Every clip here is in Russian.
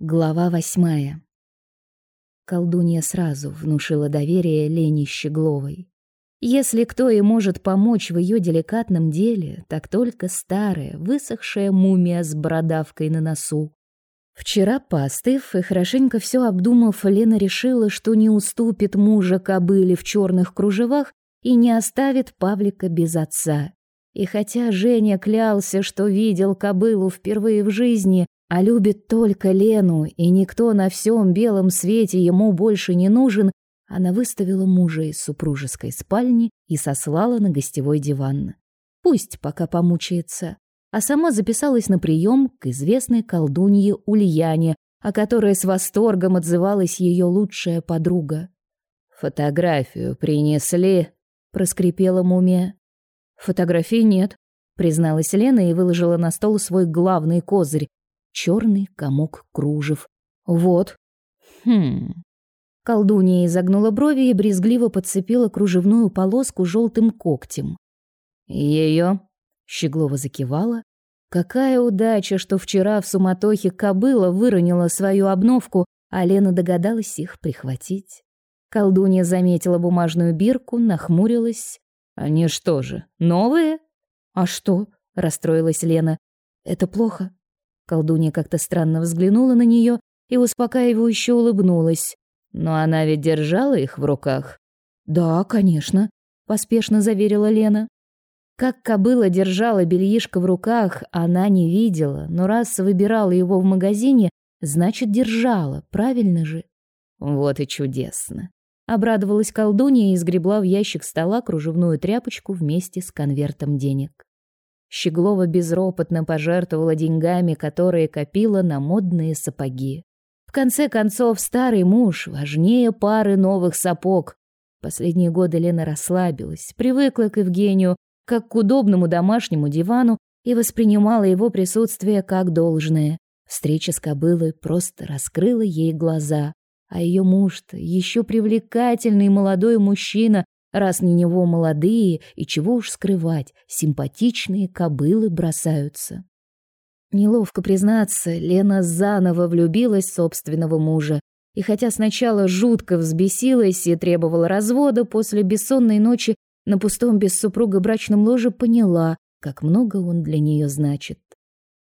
Глава восьмая. Колдунья сразу внушила доверие Лене Щегловой. Если кто и может помочь в ее деликатном деле, так только старая, высохшая мумия с бородавкой на носу. Вчера, поостыв и хорошенько все обдумав, Лена решила, что не уступит мужа кобыле в черных кружевах и не оставит Павлика без отца. И хотя Женя клялся, что видел кобылу впервые в жизни, а любит только Лену, и никто на всем белом свете ему больше не нужен, она выставила мужа из супружеской спальни и сослала на гостевой диван. Пусть пока помучается. А сама записалась на прием к известной колдунье Ульяне, о которой с восторгом отзывалась ее лучшая подруга. «Фотографию принесли?» — проскрипела мумия. «Фотографий нет», — призналась Лена и выложила на стол свой главный козырь черный комок кружев. Вот. Хм. Колдунья изогнула брови и брезгливо подцепила кружевную полоску желтым когтем. Ее? Щеглова закивала. Какая удача, что вчера в суматохе кобыла выронила свою обновку, а Лена догадалась их прихватить. Колдунья заметила бумажную бирку, нахмурилась. Они что же, новые? А что? расстроилась Лена. Это плохо. Колдунья как-то странно взглянула на нее и успокаивающе улыбнулась. Но она ведь держала их в руках. Да, конечно, поспешно заверила Лена. Как кобыла держала бельишко в руках, она не видела, но раз выбирала его в магазине, значит, держала, правильно же? Вот и чудесно. Обрадовалась колдунья и сгребла в ящик стола кружевную тряпочку вместе с конвертом денег. Щеглова безропотно пожертвовала деньгами, которые копила на модные сапоги. В конце концов, старый муж важнее пары новых сапог. Последние годы Лена расслабилась, привыкла к Евгению, как к удобному домашнему дивану и воспринимала его присутствие как должное. Встреча с кобылой просто раскрыла ей глаза. А ее муж-то еще привлекательный молодой мужчина, Раз на него молодые и чего уж скрывать, симпатичные кобылы бросаются. Неловко признаться, Лена заново влюбилась в собственного мужа. И хотя сначала жутко взбесилась и требовала развода, после бессонной ночи на пустом без супруга брачном ложе поняла, как много он для нее значит.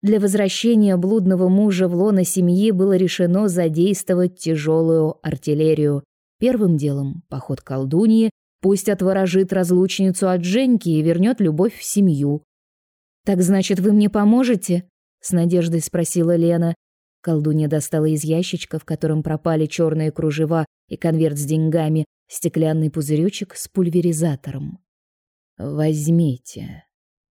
Для возвращения блудного мужа в лоно семьи было решено задействовать тяжелую артиллерию. Первым делом поход колдуньи, Пусть отворожит разлучницу от Женьки и вернет любовь в семью. Так значит, вы мне поможете? с надеждой спросила Лена. Колдунья достала из ящичка, в котором пропали черные кружева и конверт с деньгами, стеклянный пузыречек с пульверизатором. Возьмите.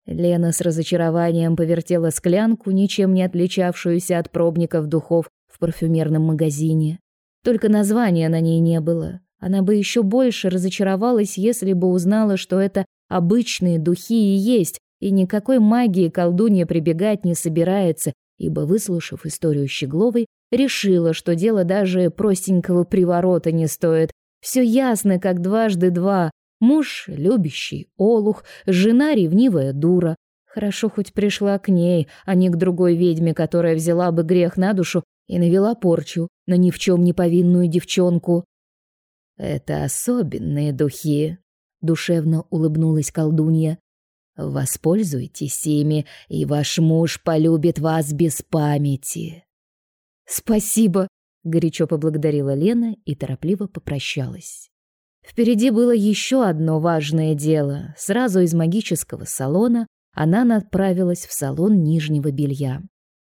Лена с разочарованием повертела склянку, ничем не отличавшуюся от пробников духов в парфюмерном магазине. Только названия на ней не было. Она бы еще больше разочаровалась, если бы узнала, что это обычные духи и есть, и никакой магии колдунья прибегать не собирается, ибо, выслушав историю Щегловой, решила, что дело даже простенького приворота не стоит. Все ясно, как дважды два. Муж — любящий олух, жена — ревнивая дура. Хорошо хоть пришла к ней, а не к другой ведьме, которая взяла бы грех на душу и навела порчу на ни в чем не повинную девчонку. Это особенные духи, душевно улыбнулась колдунья. Воспользуйтесь ими, и ваш муж полюбит вас без памяти. Спасибо, горячо поблагодарила Лена и торопливо попрощалась. Впереди было еще одно важное дело. Сразу из магического салона она направилась в салон нижнего белья.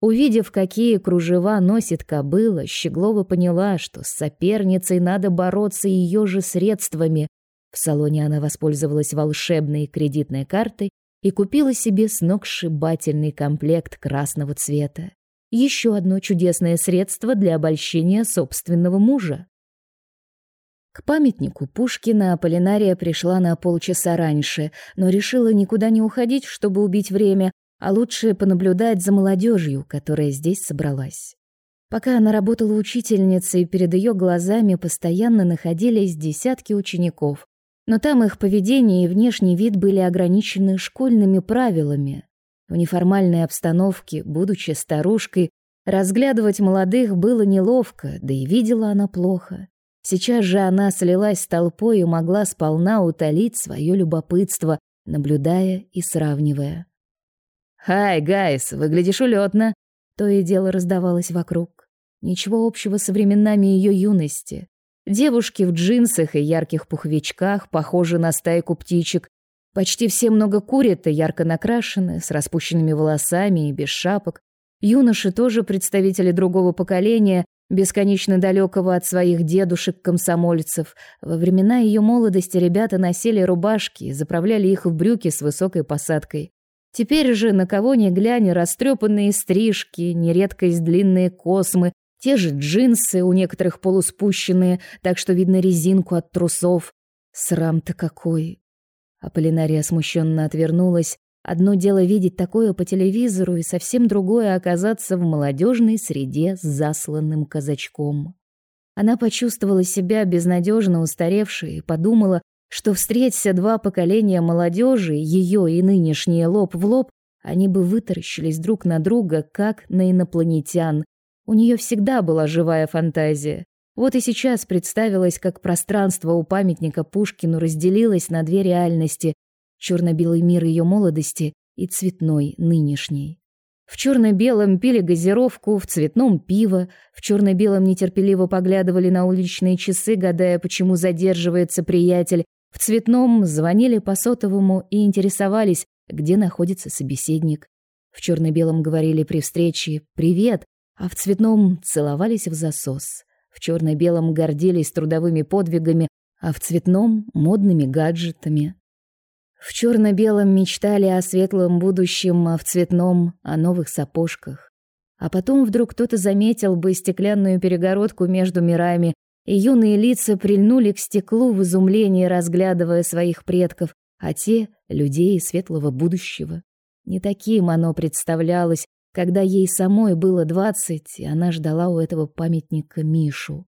Увидев, какие кружева носит кобыла, Щеглова поняла, что с соперницей надо бороться ее же средствами. В салоне она воспользовалась волшебной кредитной картой и купила себе сногсшибательный комплект красного цвета. Еще одно чудесное средство для обольщения собственного мужа. К памятнику Пушкина Аполлинария пришла на полчаса раньше, но решила никуда не уходить, чтобы убить время, а лучше понаблюдать за молодежью, которая здесь собралась. Пока она работала учительницей, перед ее глазами постоянно находились десятки учеников, но там их поведение и внешний вид были ограничены школьными правилами. В неформальной обстановке, будучи старушкой, Разглядывать молодых было неловко, да и видела она плохо. Сейчас же она слилась с толпой и могла сполна утолить свое любопытство, наблюдая и сравнивая. «Хай, Гайс, выглядишь улетно!» То и дело раздавалось вокруг. Ничего общего со временами ее юности. Девушки в джинсах и ярких пуховичках похожи на стайку птичек. Почти все много курят и ярко накрашены, с распущенными волосами и без шапок. Юноши тоже представители другого поколения, бесконечно далекого от своих дедушек-комсомольцев. Во времена ее молодости ребята носили рубашки и заправляли их в брюки с высокой посадкой. Теперь же на кого ни глянь, растрепанные стрижки, нередкость длинные космы, те же джинсы, у некоторых полуспущенные, так что видно резинку от трусов. Срам-то какой. Аполлинария смущенно отвернулась. Одно дело видеть такое по телевизору, и совсем другое оказаться в молодежной среде с засланным казачком. Она почувствовала себя безнадежно устаревшей и подумала, что встреться два поколения молодежи, ее и нынешние лоб в лоб, они бы вытаращились друг на друга, как на инопланетян. У нее всегда была живая фантазия. Вот и сейчас представилось, как пространство у памятника Пушкину разделилось на две реальности: черно-белый мир ее молодости и цветной нынешний. В черно-белом пили газировку, в цветном пиво, в черно-белом нетерпеливо поглядывали на уличные часы, гадая, почему задерживается приятель, в цветном звонили по сотовому и интересовались, где находится собеседник. В черно-белом говорили при встрече «Привет», а в цветном целовались в засос. В черно-белом гордились трудовыми подвигами, а в цветном — модными гаджетами. В черно-белом мечтали о светлом будущем, а в цветном — о новых сапожках. А потом вдруг кто-то заметил бы стеклянную перегородку между мирами и юные лица прильнули к стеклу в изумлении, разглядывая своих предков, а те — людей светлого будущего. Не таким оно представлялось, когда ей самой было двадцать, и она ждала у этого памятника Мишу.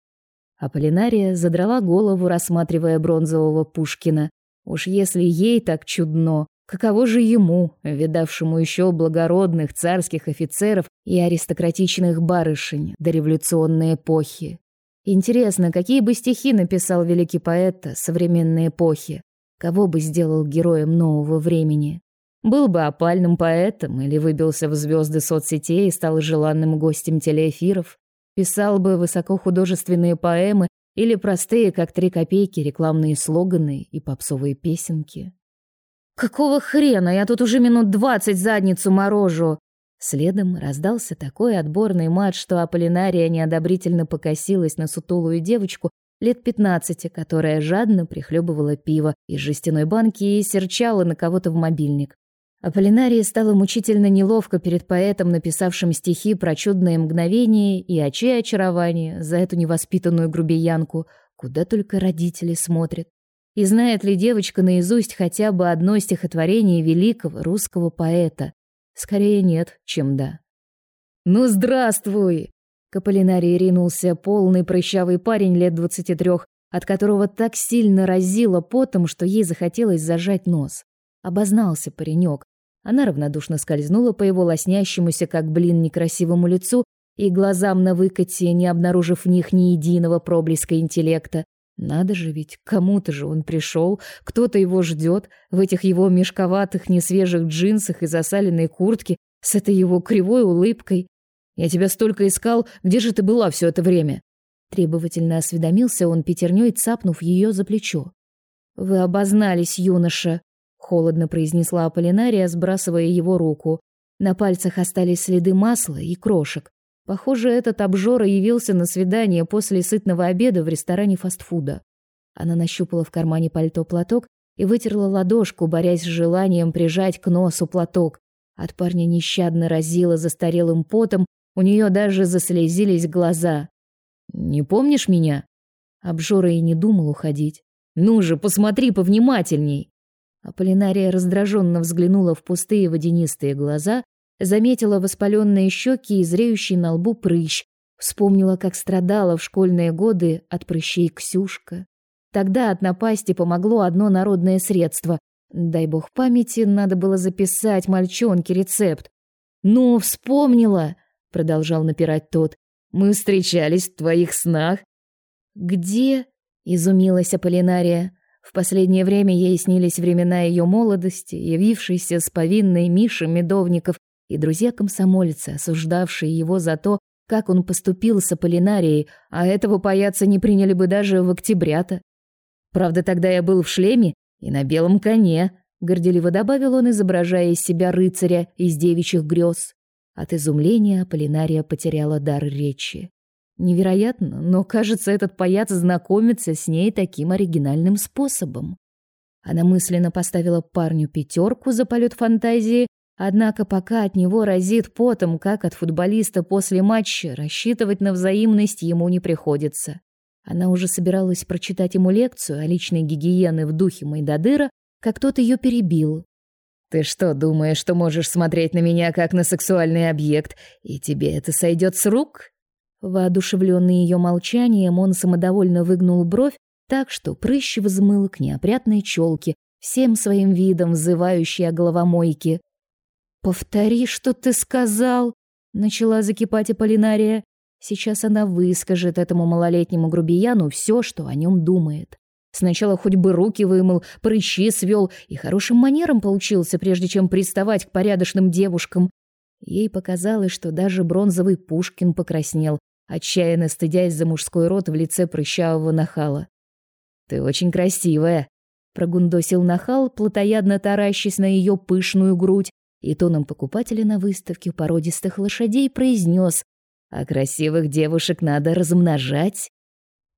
Аполлинария задрала голову, рассматривая бронзового Пушкина. Уж если ей так чудно, каково же ему, видавшему еще благородных царских офицеров и аристократичных барышень до революционной эпохи? Интересно, какие бы стихи написал великий поэт современной эпохи? Кого бы сделал героем нового времени? Был бы опальным поэтом или выбился в звезды соцсетей и стал желанным гостем телеэфиров? Писал бы высокохудожественные поэмы или простые, как три копейки, рекламные слоганы и попсовые песенки? «Какого хрена? Я тут уже минут двадцать задницу морожу!» Следом раздался такой отборный мат, что Аполлинария неодобрительно покосилась на сутулую девочку лет пятнадцати, которая жадно прихлебывала пиво из жестяной банки и серчала на кого-то в мобильник. Аполлинарии стало мучительно неловко перед поэтом, написавшим стихи про чудное мгновение и очи очарования за эту невоспитанную грубиянку, куда только родители смотрят. И знает ли девочка наизусть хотя бы одно стихотворение великого русского поэта? Скорее нет, чем да. «Ну, здравствуй!» К Аполлинарии ринулся полный прыщавый парень лет двадцати трех, от которого так сильно разило потом, что ей захотелось зажать нос. Обознался паренек. Она равнодушно скользнула по его лоснящемуся, как блин, некрасивому лицу и глазам на выкате, не обнаружив в них ни единого проблеска интеллекта. Надо же ведь, кому-то же он пришел, кто-то его ждет в этих его мешковатых, несвежих джинсах и засаленной куртке с этой его кривой улыбкой. Я тебя столько искал, где же ты была все это время? Требовательно осведомился он пятерней, цапнув ее за плечо. Вы обознались, юноша, холодно произнесла Аполлинария, сбрасывая его руку. На пальцах остались следы масла и крошек. Похоже, этот обжора явился на свидание после сытного обеда в ресторане фастфуда. Она нащупала в кармане пальто платок и вытерла ладошку, борясь с желанием прижать к носу платок. От парня нещадно разило застарелым потом, у нее даже заслезились глаза. «Не помнишь меня?» Обжора и не думал уходить. «Ну же, посмотри повнимательней!» Аполлинария раздраженно взглянула в пустые водянистые глаза Заметила воспаленные щеки и зреющий на лбу прыщ. Вспомнила, как страдала в школьные годы от прыщей Ксюшка. Тогда от напасти помогло одно народное средство. Дай бог памяти, надо было записать мальчонке рецепт. «Ну, вспомнила!» продолжал напирать тот. Мы встречались в твоих снах. Где? изумилась Аполлинария. В последнее время ей снились времена ее молодости, явившиеся с повинной Миши Медовников и друзья-комсомольцы, осуждавшие его за то, как он поступил с Аполлинарией, а этого паяца не приняли бы даже в октября-то. Правда, тогда я был в шлеме и на белом коне, горделиво добавил он, изображая из себя рыцаря из девичьих грез. От изумления Аполлинария потеряла дар речи. Невероятно, но, кажется, этот паяц знакомится с ней таким оригинальным способом. Она мысленно поставила парню пятерку за полет фантазии, однако пока от него разит потом, как от футболиста после матча, рассчитывать на взаимность ему не приходится. Она уже собиралась прочитать ему лекцию о личной гигиене в духе Майдадыра, как тот ее перебил. «Ты что, думаешь, что можешь смотреть на меня как на сексуальный объект, и тебе это сойдет с рук?» Воодушевленный ее молчанием, он самодовольно выгнул бровь так, что прыщ взмыл к неопрятной челке, всем своим видом взывающей о головомойке. «Повтори, что ты сказал!» — начала закипать Аполлинария. Сейчас она выскажет этому малолетнему грубияну все, что о нем думает. Сначала хоть бы руки вымыл, прыщи свел и хорошим манером поучился, прежде чем приставать к порядочным девушкам. Ей показалось, что даже бронзовый Пушкин покраснел, отчаянно стыдясь за мужской рот в лице прыщавого нахала. «Ты очень красивая», — прогундосил нахал, плотоядно таращась на ее пышную грудь, и тоном покупателя на выставке породистых лошадей произнес а красивых девушек надо размножать.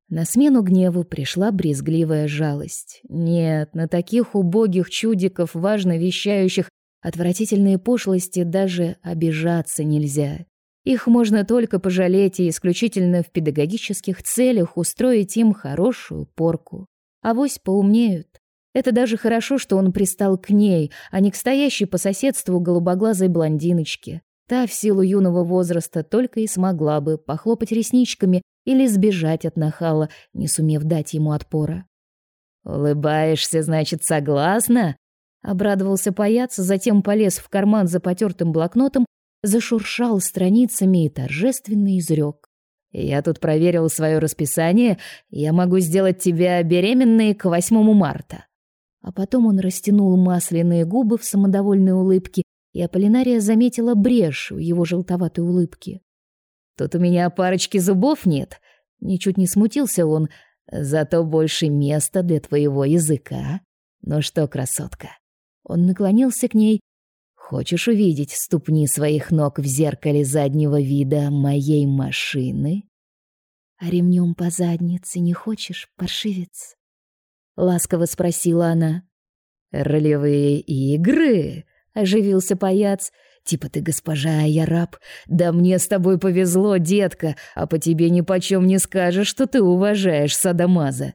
На смену гневу пришла брезгливая жалость. Нет, на таких убогих чудиков, важно вещающих отвратительные пошлости, даже обижаться нельзя. Их можно только пожалеть и исключительно в педагогических целях устроить им хорошую порку. Авось поумнеют. Это даже хорошо, что он пристал к ней, а не к стоящей по соседству голубоглазой блондиночке. Та в силу юного возраста только и смогла бы похлопать ресничками или сбежать от нахала, не сумев дать ему отпора. «Улыбаешься, значит, согласна?» Обрадовался паяц, затем полез в карман за потертым блокнотом, зашуршал страницами и торжественно изрек. «Я тут проверил свое расписание, я могу сделать тебя беременной к 8 марта». А потом он растянул масляные губы в самодовольной улыбке и Аполлинария заметила брешь в его желтоватой улыбке. «Тут у меня парочки зубов нет», — ничуть не смутился он, «зато больше места для твоего языка. Ну что, красотка?» Он наклонился к ней. «Хочешь увидеть ступни своих ног в зеркале заднего вида моей машины?» «А ремнем по заднице не хочешь, паршивец?» Ласково спросила она. «Ролевые игры?» оживился паяц. Типа ты госпожа, а я раб. Да мне с тобой повезло, детка, а по тебе ни почем не скажешь, что ты уважаешь садомаза.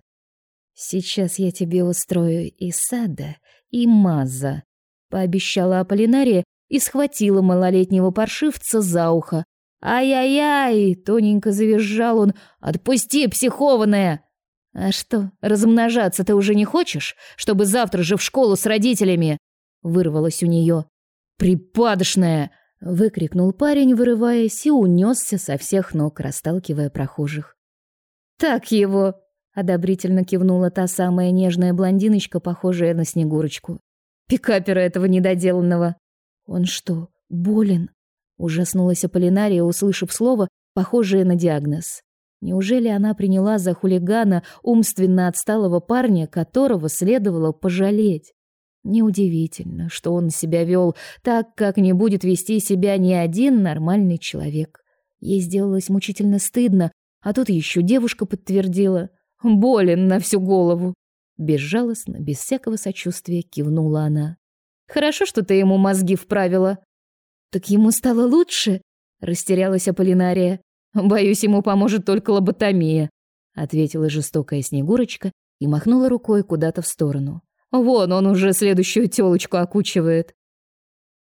Сейчас я тебе устрою и сада, и маза, пообещала Аполлинария и схватила малолетнего паршивца за ухо. Ай-яй-яй, тоненько завизжал он. Отпусти, психованная. А что, размножаться ты уже не хочешь, чтобы завтра же в школу с родителями? вырвалось у нее. «Припадочная!» — выкрикнул парень, вырываясь, и унесся со всех ног, расталкивая прохожих. «Так его!» — одобрительно кивнула та самая нежная блондиночка, похожая на Снегурочку. «Пикапера этого недоделанного!» «Он что, болен?» — ужаснулась Аполлинария, услышав слово, похожее на диагноз. Неужели она приняла за хулигана умственно отсталого парня, которого следовало пожалеть? Неудивительно, что он себя вел так, как не будет вести себя ни один нормальный человек. Ей сделалось мучительно стыдно, а тут еще девушка подтвердила. Болен на всю голову. Безжалостно, без всякого сочувствия кивнула она. Хорошо, что ты ему мозги вправила. Так ему стало лучше? Растерялась Аполлинария. Боюсь, ему поможет только лоботомия, ответила жестокая Снегурочка и махнула рукой куда-то в сторону. Вон он уже следующую тёлочку окучивает.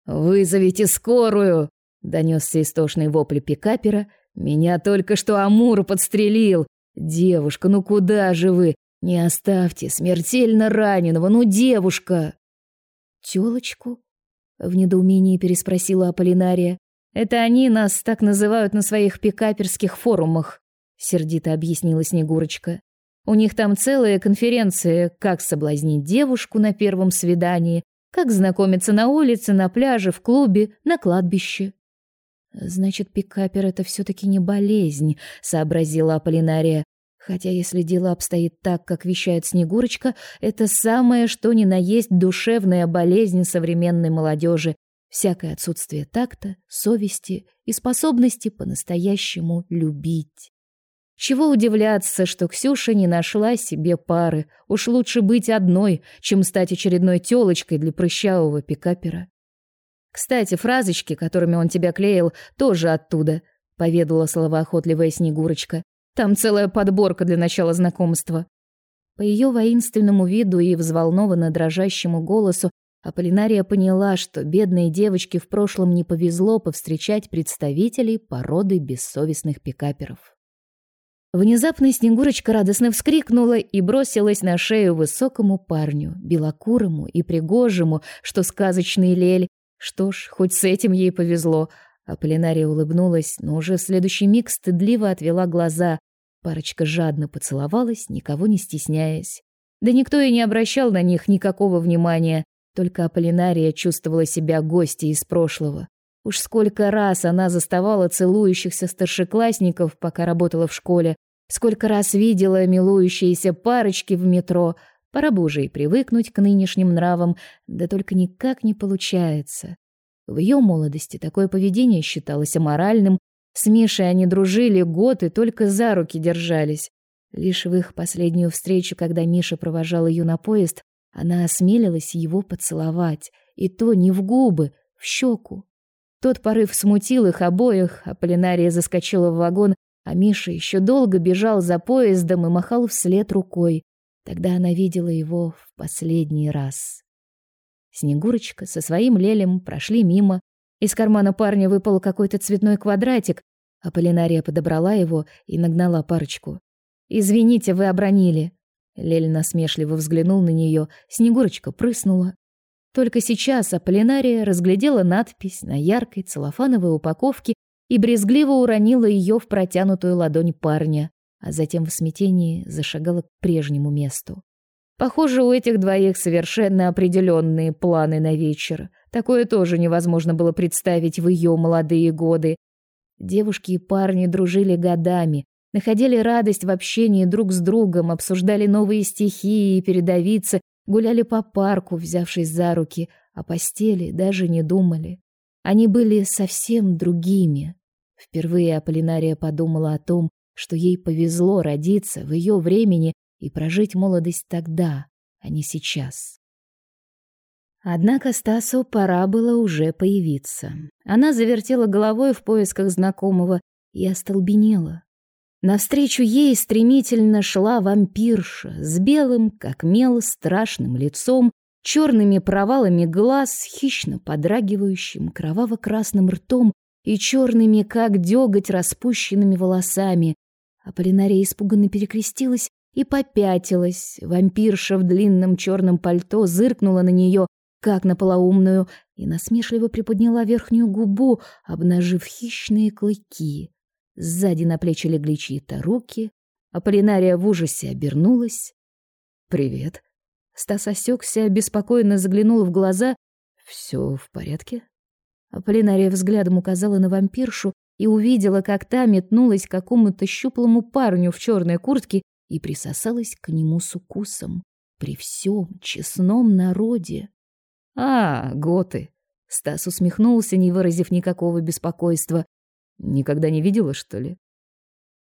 «Вызовите скорую!» — донёсся истошный вопль пикапера. «Меня только что Амур подстрелил! Девушка, ну куда же вы? Не оставьте смертельно раненого, ну девушка!» «Тёлочку?» — в недоумении переспросила Аполлинария. Это они нас так называют на своих пикаперских форумах, сердито объяснила Снегурочка. У них там целая конференция, как соблазнить девушку на первом свидании, как знакомиться на улице, на пляже, в клубе, на кладбище. Значит, пикапер это все таки не болезнь, сообразила Аполлинария. Хотя если дело обстоит так, как вещает Снегурочка, это самое что ни на есть душевная болезнь современной молодежи, всякое отсутствие такта, совести и способности по-настоящему любить. Чего удивляться, что Ксюша не нашла себе пары. Уж лучше быть одной, чем стать очередной тёлочкой для прыщавого пикапера. Кстати, фразочки, которыми он тебя клеил, тоже оттуда, поведала словоохотливая Снегурочка. Там целая подборка для начала знакомства. По ее воинственному виду и взволнованно дрожащему голосу Аполлинария поняла, что бедной девочке в прошлом не повезло повстречать представителей породы бессовестных пикаперов. Внезапно Снегурочка радостно вскрикнула и бросилась на шею высокому парню, белокурому и пригожему, что сказочный лель. Что ж, хоть с этим ей повезло. Аполлинария улыбнулась, но уже в следующий миг стыдливо отвела глаза. Парочка жадно поцеловалась, никого не стесняясь. Да никто и не обращал на них никакого внимания. Только Аполлинария чувствовала себя гостьей из прошлого. Уж сколько раз она заставала целующихся старшеклассников, пока работала в школе, сколько раз видела милующиеся парочки в метро. Пора бы уже и привыкнуть к нынешним нравам, да только никак не получается. В ее молодости такое поведение считалось аморальным. С Мишей они дружили год и только за руки держались. Лишь в их последнюю встречу, когда Миша провожал ее на поезд, она осмелилась его поцеловать, и то не в губы, в щеку. Тот порыв смутил их обоих, а Полинария заскочила в вагон, а Миша еще долго бежал за поездом и махал вслед рукой. Тогда она видела его в последний раз. Снегурочка со своим лелем прошли мимо. Из кармана парня выпал какой-то цветной квадратик, а Полинария подобрала его и нагнала парочку. «Извините, вы обронили». Лель насмешливо взглянул на нее, Снегурочка прыснула. Только сейчас Аполлинария разглядела надпись на яркой целлофановой упаковке и брезгливо уронила ее в протянутую ладонь парня, а затем в смятении зашагала к прежнему месту. Похоже, у этих двоих совершенно определенные планы на вечер. Такое тоже невозможно было представить в ее молодые годы. Девушки и парни дружили годами, находили радость в общении друг с другом, обсуждали новые стихи и передовицы, Гуляли по парку, взявшись за руки, о постели даже не думали. Они были совсем другими. Впервые Аполлинария подумала о том, что ей повезло родиться в ее времени и прожить молодость тогда, а не сейчас. Однако Стасу пора было уже появиться. Она завертела головой в поисках знакомого и остолбенела. Навстречу ей стремительно шла вампирша с белым, как мел, страшным лицом, черными провалами глаз, хищно подрагивающим кроваво-красным ртом и черными, как деготь, распущенными волосами. Аполлинария испуганно перекрестилась и попятилась. Вампирша в длинном черном пальто зыркнула на нее, как на полоумную, и насмешливо приподняла верхнюю губу, обнажив хищные клыки. Сзади на плечи легли чьи-то руки. Аполлинария в ужасе обернулась. «Привет». Стас осекся, беспокойно заглянул в глаза. «Все в порядке?» Аполлинария взглядом указала на вампиршу и увидела, как та метнулась к какому-то щуплому парню в черной куртке и присосалась к нему с укусом. При всем честном народе. «А, готы!» Стас усмехнулся, не выразив никакого беспокойства. Никогда не видела, что ли?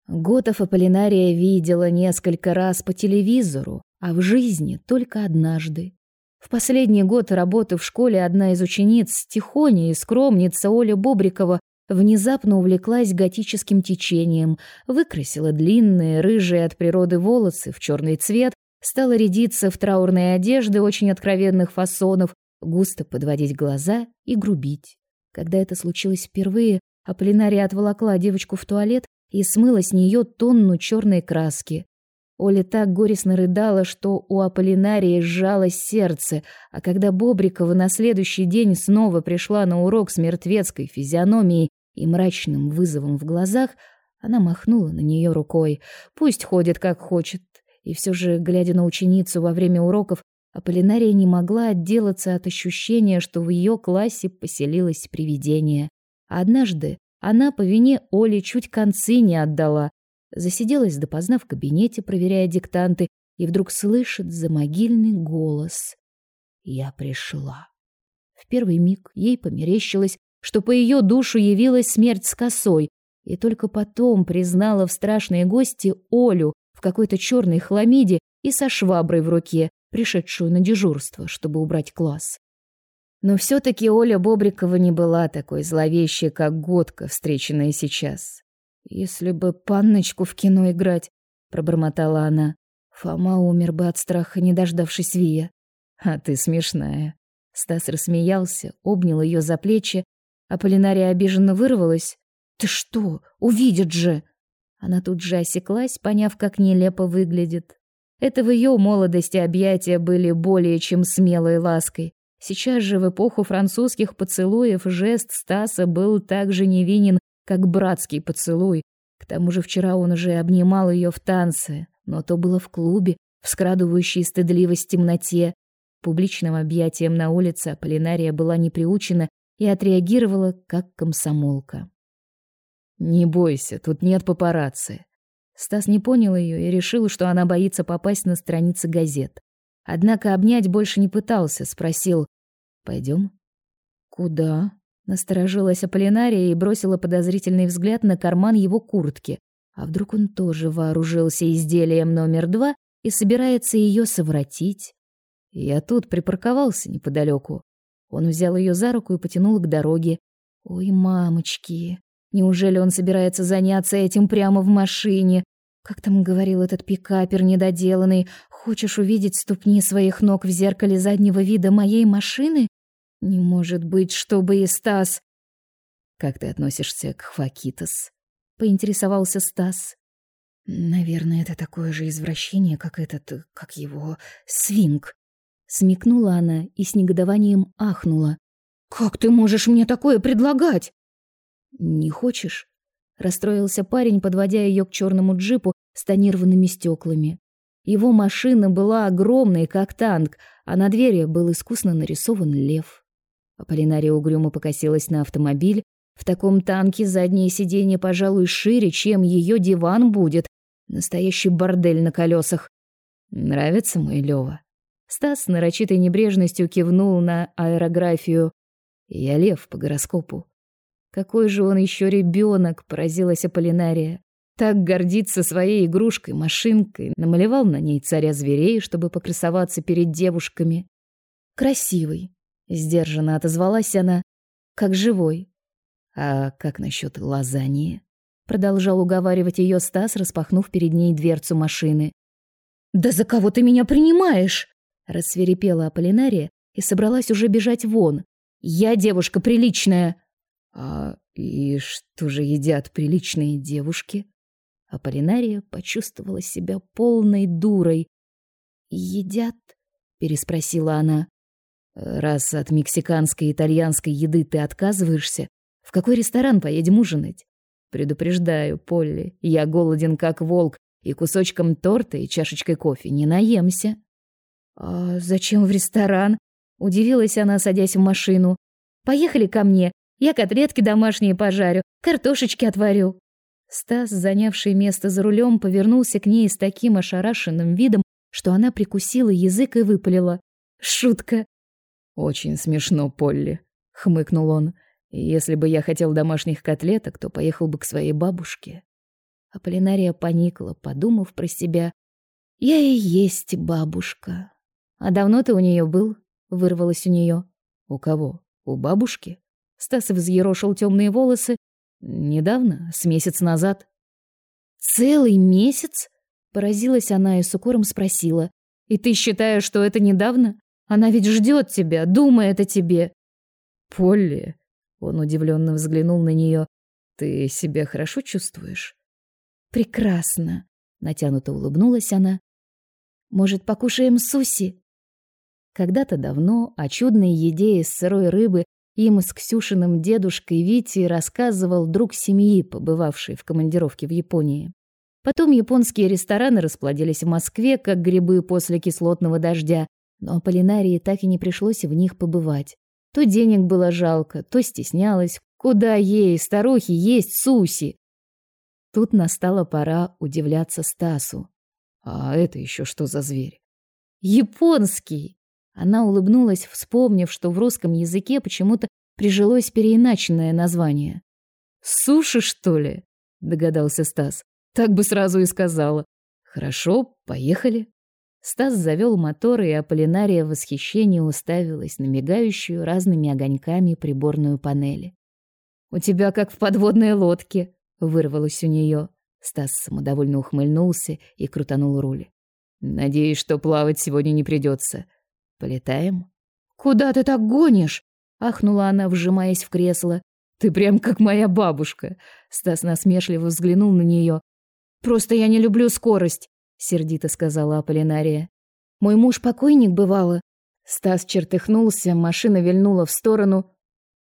Готов Аполлинария видела несколько раз по телевизору, а в жизни только однажды. В последний год работы в школе одна из учениц, тихоня и скромница Оля Бобрикова, внезапно увлеклась готическим течением, выкрасила длинные, рыжие от природы волосы в черный цвет, стала рядиться в траурные одежды очень откровенных фасонов, густо подводить глаза и грубить. Когда это случилось впервые, Аполлинария отволокла девочку в туалет и смыла с нее тонну черной краски. Оля так горестно рыдала, что у Аполлинарии сжалось сердце, а когда Бобрикова на следующий день снова пришла на урок с мертвецкой физиономией и мрачным вызовом в глазах, она махнула на нее рукой. Пусть ходит как хочет. И все же, глядя на ученицу во время уроков, Аполлинария не могла отделаться от ощущения, что в ее классе поселилось привидение. Однажды она по вине Оли чуть концы не отдала. Засиделась допоздна в кабинете, проверяя диктанты, и вдруг слышит замогильный голос. «Я пришла». В первый миг ей померещилось, что по ее душу явилась смерть с косой, и только потом признала в страшные гости Олю в какой-то черной хламиде и со шваброй в руке, пришедшую на дежурство, чтобы убрать класс. Но все-таки Оля Бобрикова не была такой зловещей, как Годка, встреченная сейчас. «Если бы панночку в кино играть», — пробормотала она, — «Фома умер бы от страха, не дождавшись Вия». «А ты смешная». Стас рассмеялся, обнял ее за плечи, а Полинария обиженно вырвалась. «Ты что? Увидит же!» Она тут же осеклась, поняв, как нелепо выглядит. Это в ее молодости объятия были более чем смелой лаской. Сейчас же, в эпоху французских поцелуев, жест Стаса был так же невинен, как братский поцелуй. К тому же вчера он уже обнимал ее в танце, но то было в клубе, в скрадывающей стыдливость темноте. Публичным объятием на улице Полинария была не приучена и отреагировала как комсомолка. «Не бойся, тут нет папарацци», Стас не понял ее и решил, что она боится попасть на страницы газет. Однако обнять больше не пытался, спросил: "Пойдем?" "Куда?" Насторожилась Аполлинария и бросила подозрительный взгляд на карман его куртки. А вдруг он тоже вооружился изделием номер два и собирается ее совратить? Я тут припарковался неподалеку. Он взял ее за руку и потянул к дороге. Ой, мамочки, неужели он собирается заняться этим прямо в машине? Как там говорил этот пикапер недоделанный, хочешь увидеть ступни своих ног в зеркале заднего вида моей машины? Не может быть, чтобы и Стас... Как ты относишься к Хвакитос? Поинтересовался Стас. Наверное, это такое же извращение, как этот, как его, свинг. Смекнула она и с негодованием ахнула. Как ты можешь мне такое предлагать? Не хочешь? Расстроился парень, подводя ее к черному джипу с тонированными стеклами. Его машина была огромной, как танк, а на двери был искусно нарисован лев. Аполлинария угрюмо покосилась на автомобиль. В таком танке заднее сиденье, пожалуй, шире, чем ее диван будет. Настоящий бордель на колесах. Нравится мой Лева. Стас с нарочитой небрежностью кивнул на аэрографию. Я лев по гороскопу. Какой же он еще ребенок, поразилась Аполлинария. Так гордится своей игрушкой, машинкой, намалевал на ней царя зверей, чтобы покрасоваться перед девушками. Красивый, сдержанно отозвалась она, как живой. А как насчет лазаньи? Продолжал уговаривать ее Стас, распахнув перед ней дверцу машины. Да за кого ты меня принимаешь? рассверепела Аполлинария и собралась уже бежать вон. Я девушка приличная. А и что же едят приличные девушки? Аполлинария почувствовала себя полной дурой. «Едят?» — переспросила она. «Раз от мексиканской и итальянской еды ты отказываешься, в какой ресторан поедем ужинать?» «Предупреждаю, Полли, я голоден как волк, и кусочком торта и чашечкой кофе не наемся». «А зачем в ресторан?» — удивилась она, садясь в машину. «Поехали ко мне, я котлетки домашние пожарю, картошечки отварю». Стас, занявший место за рулем, повернулся к ней с таким ошарашенным видом, что она прикусила язык и выпалила. «Шутка!» «Очень смешно, Полли», — хмыкнул он. «Если бы я хотел домашних котлеток, то поехал бы к своей бабушке». Аполлинария поникла, подумав про себя. «Я и есть бабушка». «А давно ты у нее был?» — вырвалось у нее. «У кого? У бабушки?» Стас взъерошил темные волосы. Недавно, с месяц назад. Целый месяц? Поразилась она и с укором спросила. И ты считаешь, что это недавно? Она ведь ждет тебя, думает о тебе. Полли, он удивленно взглянул на нее. Ты себя хорошо чувствуешь? Прекрасно, натянуто улыбнулась она. Может, покушаем суси? Когда-то давно о чудной еде из сырой рыбы Им с Ксюшиным дедушкой Вити рассказывал друг семьи, побывавший в командировке в Японии. Потом японские рестораны расплодились в Москве, как грибы после кислотного дождя, но Аполлинарии так и не пришлось в них побывать. То денег было жалко, то стеснялась. Куда ей, старухе, есть суси? Тут настала пора удивляться Стасу. А это еще что за зверь? Японский! Она улыбнулась, вспомнив, что в русском языке почему-то прижилось переиначенное название. «Суши, что ли?» — догадался Стас. «Так бы сразу и сказала». «Хорошо, поехали». Стас завел мотор, и Аполлинария в восхищении уставилась на мигающую разными огоньками приборную панель. «У тебя как в подводной лодке», — вырвалось у нее. Стас самодовольно ухмыльнулся и крутанул руль. «Надеюсь, что плавать сегодня не придется. Полетаем?» «Куда ты так гонишь?» — ахнула она, вжимаясь в кресло. «Ты прям как моя бабушка!» Стас насмешливо взглянул на нее. «Просто я не люблю скорость сердито сказала Аполлинария. Мой муж покойник бывало. Стас чертыхнулся, машина вильнула в сторону.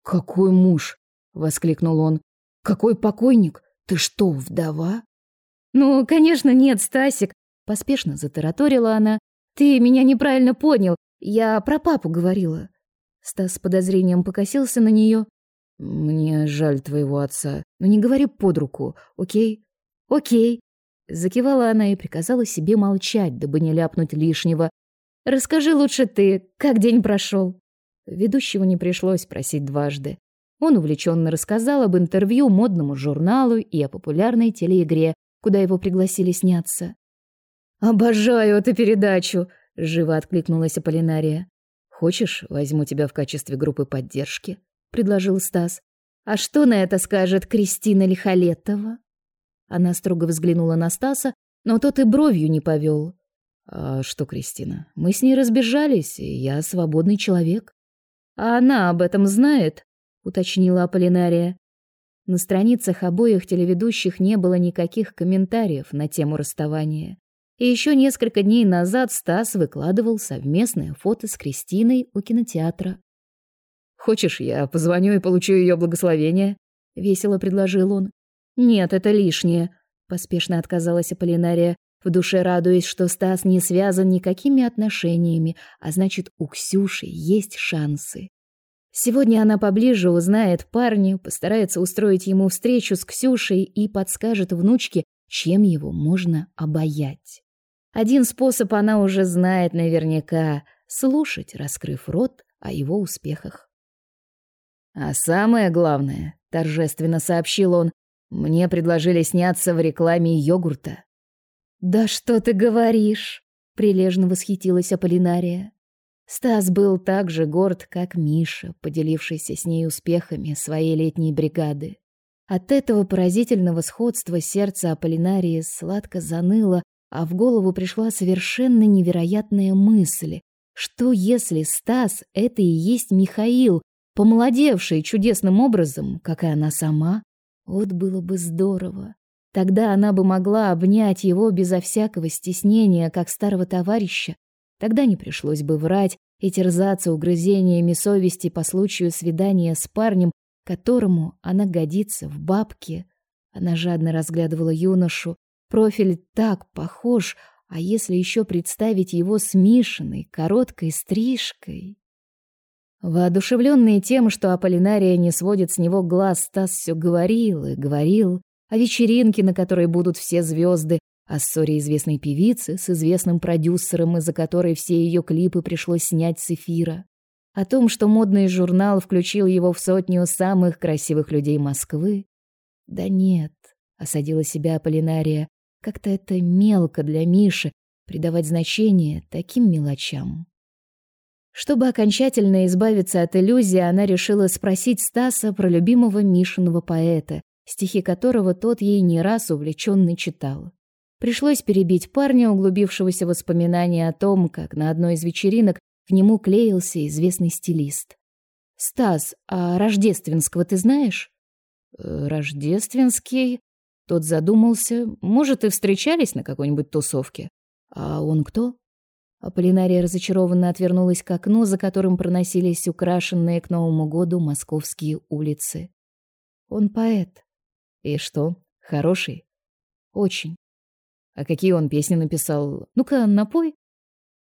Какой муж? воскликнул он. Какой покойник? Ты что, вдова? Ну, конечно, нет, Стасик, поспешно затараторила она. Ты меня неправильно понял. Я про папу говорила. Стас с подозрением покосился на нее. Мне жаль твоего отца. Но не говори под руку, о'кей? О'кей. Закивала она и приказала себе молчать, дабы не ляпнуть лишнего. «Расскажи лучше ты, как день прошел?» Ведущего не пришлось просить дважды. Он увлеченно рассказал об интервью модному журналу и о популярной телеигре, куда его пригласили сняться. «Обожаю эту передачу!» — живо откликнулась Аполлинария. «Хочешь, возьму тебя в качестве группы поддержки?» — предложил Стас. «А что на это скажет Кристина Лихолетова?» Она строго взглянула на Стаса, но тот и бровью не повел. А что, Кристина? Мы с ней разбежались, и я свободный человек. А она об этом знает, уточнила Аполлинария. На страницах обоих телеведущих не было никаких комментариев на тему расставания. И еще несколько дней назад Стас выкладывал совместное фото с Кристиной у кинотеатра. Хочешь, я позвоню и получу ее благословение? весело предложил он. «Нет, это лишнее», — поспешно отказалась Аполлинария, в душе радуясь, что Стас не связан никакими отношениями, а значит, у Ксюши есть шансы. Сегодня она поближе узнает парня, постарается устроить ему встречу с Ксюшей и подскажет внучке, чем его можно обаять. Один способ она уже знает наверняка — слушать, раскрыв рот о его успехах. «А самое главное», — торжественно сообщил он, мне предложили сняться в рекламе йогурта. Да что ты говоришь? прилежно восхитилась Аполлинария. Стас был так же горд, как Миша, поделившийся с ней успехами своей летней бригады. От этого поразительного сходства сердце Аполлинарии сладко заныло, а в голову пришла совершенно невероятная мысль. Что если Стас — это и есть Михаил, помолодевший чудесным образом, как и она сама? Вот было бы здорово. Тогда она бы могла обнять его безо всякого стеснения, как старого товарища. Тогда не пришлось бы врать и терзаться угрызениями совести по случаю свидания с парнем, которому она годится в бабке. Она жадно разглядывала юношу. Профиль так похож, а если еще представить его с Мишиной, короткой стрижкой... Воодушевленный тем, что Аполлинария не сводит с него глаз, Стас все говорил и говорил о вечеринке, на которой будут все звезды, о ссоре известной певицы с известным продюсером, из-за которой все ее клипы пришлось снять с эфира, о том, что модный журнал включил его в сотню самых красивых людей Москвы. Да нет, осадила себя Аполлинария, как-то это мелко для Миши придавать значение таким мелочам. Чтобы окончательно избавиться от иллюзии, она решила спросить Стаса про любимого Мишиного поэта, стихи которого тот ей не раз увлеченно читал. Пришлось перебить парня, углубившегося в воспоминания о том, как на одной из вечеринок к нему клеился известный стилист. «Стас, а Рождественского ты знаешь?» «Э, «Рождественский?» Тот задумался. «Может, и встречались на какой-нибудь тусовке?» «А он кто?» Аполлинария разочарованно отвернулась к окну, за которым проносились украшенные к Новому году московские улицы. Он поэт. И что, хороший? Очень. А какие он песни написал? Ну-ка, напой.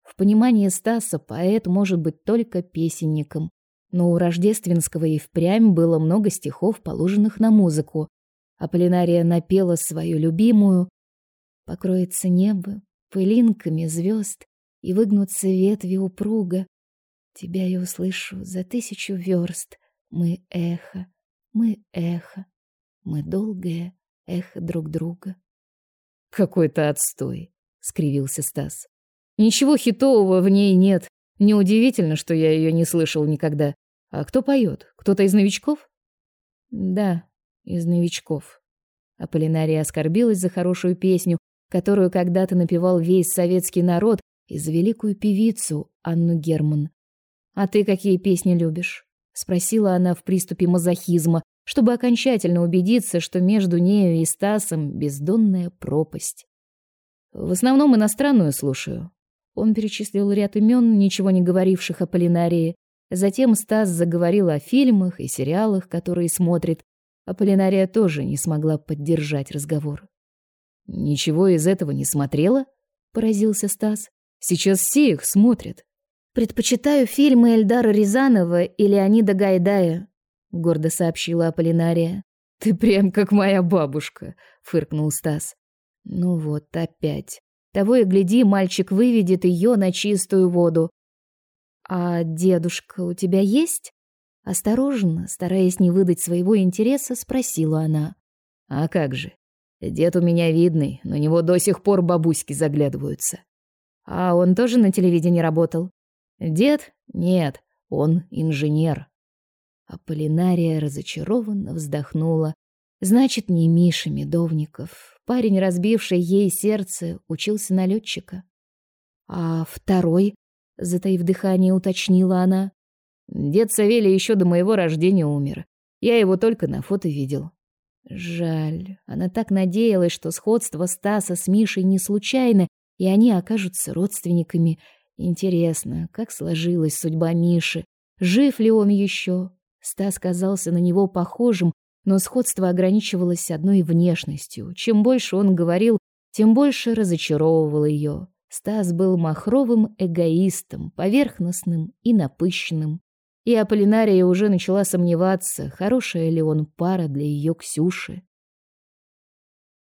В понимании Стаса поэт может быть только песенником. Но у Рождественского и впрямь было много стихов, положенных на музыку. Аполлинария напела свою любимую «Покроется небо пылинками звезд, и выгнутся ветви упруга. Тебя я услышу за тысячу верст. Мы эхо, мы эхо, мы долгое эхо друг друга. Какой-то отстой, скривился Стас. Ничего хитового в ней нет. Неудивительно, что я ее не слышал никогда. А кто поет? Кто-то из новичков? Да, из новичков. Аполлинария оскорбилась за хорошую песню, которую когда-то напевал весь советский народ, и за великую певицу Анну Герман. «А ты какие песни любишь?» — спросила она в приступе мазохизма, чтобы окончательно убедиться, что между нею и Стасом бездонная пропасть. «В основном иностранную слушаю». Он перечислил ряд имен, ничего не говоривших о Полинарии. Затем Стас заговорил о фильмах и сериалах, которые смотрит. А Полинария тоже не смогла поддержать разговор. «Ничего из этого не смотрела?» — поразился Стас. Сейчас все их смотрят. Предпочитаю фильмы Эльдара Рязанова и Леонида Гайдая, гордо сообщила Аполлинария. Ты прям как моя бабушка, фыркнул Стас. Ну вот опять. Того и гляди, мальчик выведет ее на чистую воду. А дедушка у тебя есть? Осторожно, стараясь не выдать своего интереса, спросила она. А как же? Дед у меня видный, на него до сих пор бабуськи заглядываются. А он тоже на телевидении работал? Дед? Нет, он инженер. Аполлинария разочарованно вздохнула. Значит, не Миша Медовников. Парень, разбивший ей сердце, учился на летчика. А второй, затаив дыхание, уточнила она. Дед Савелий еще до моего рождения умер. Я его только на фото видел. Жаль. Она так надеялась, что сходство Стаса с Мишей не случайно, и они окажутся родственниками. Интересно, как сложилась судьба Миши? Жив ли он еще? Стас казался на него похожим, но сходство ограничивалось одной внешностью. Чем больше он говорил, тем больше разочаровывал ее. Стас был махровым эгоистом, поверхностным и напыщенным. И Аполлинария уже начала сомневаться, хорошая ли он пара для ее Ксюши.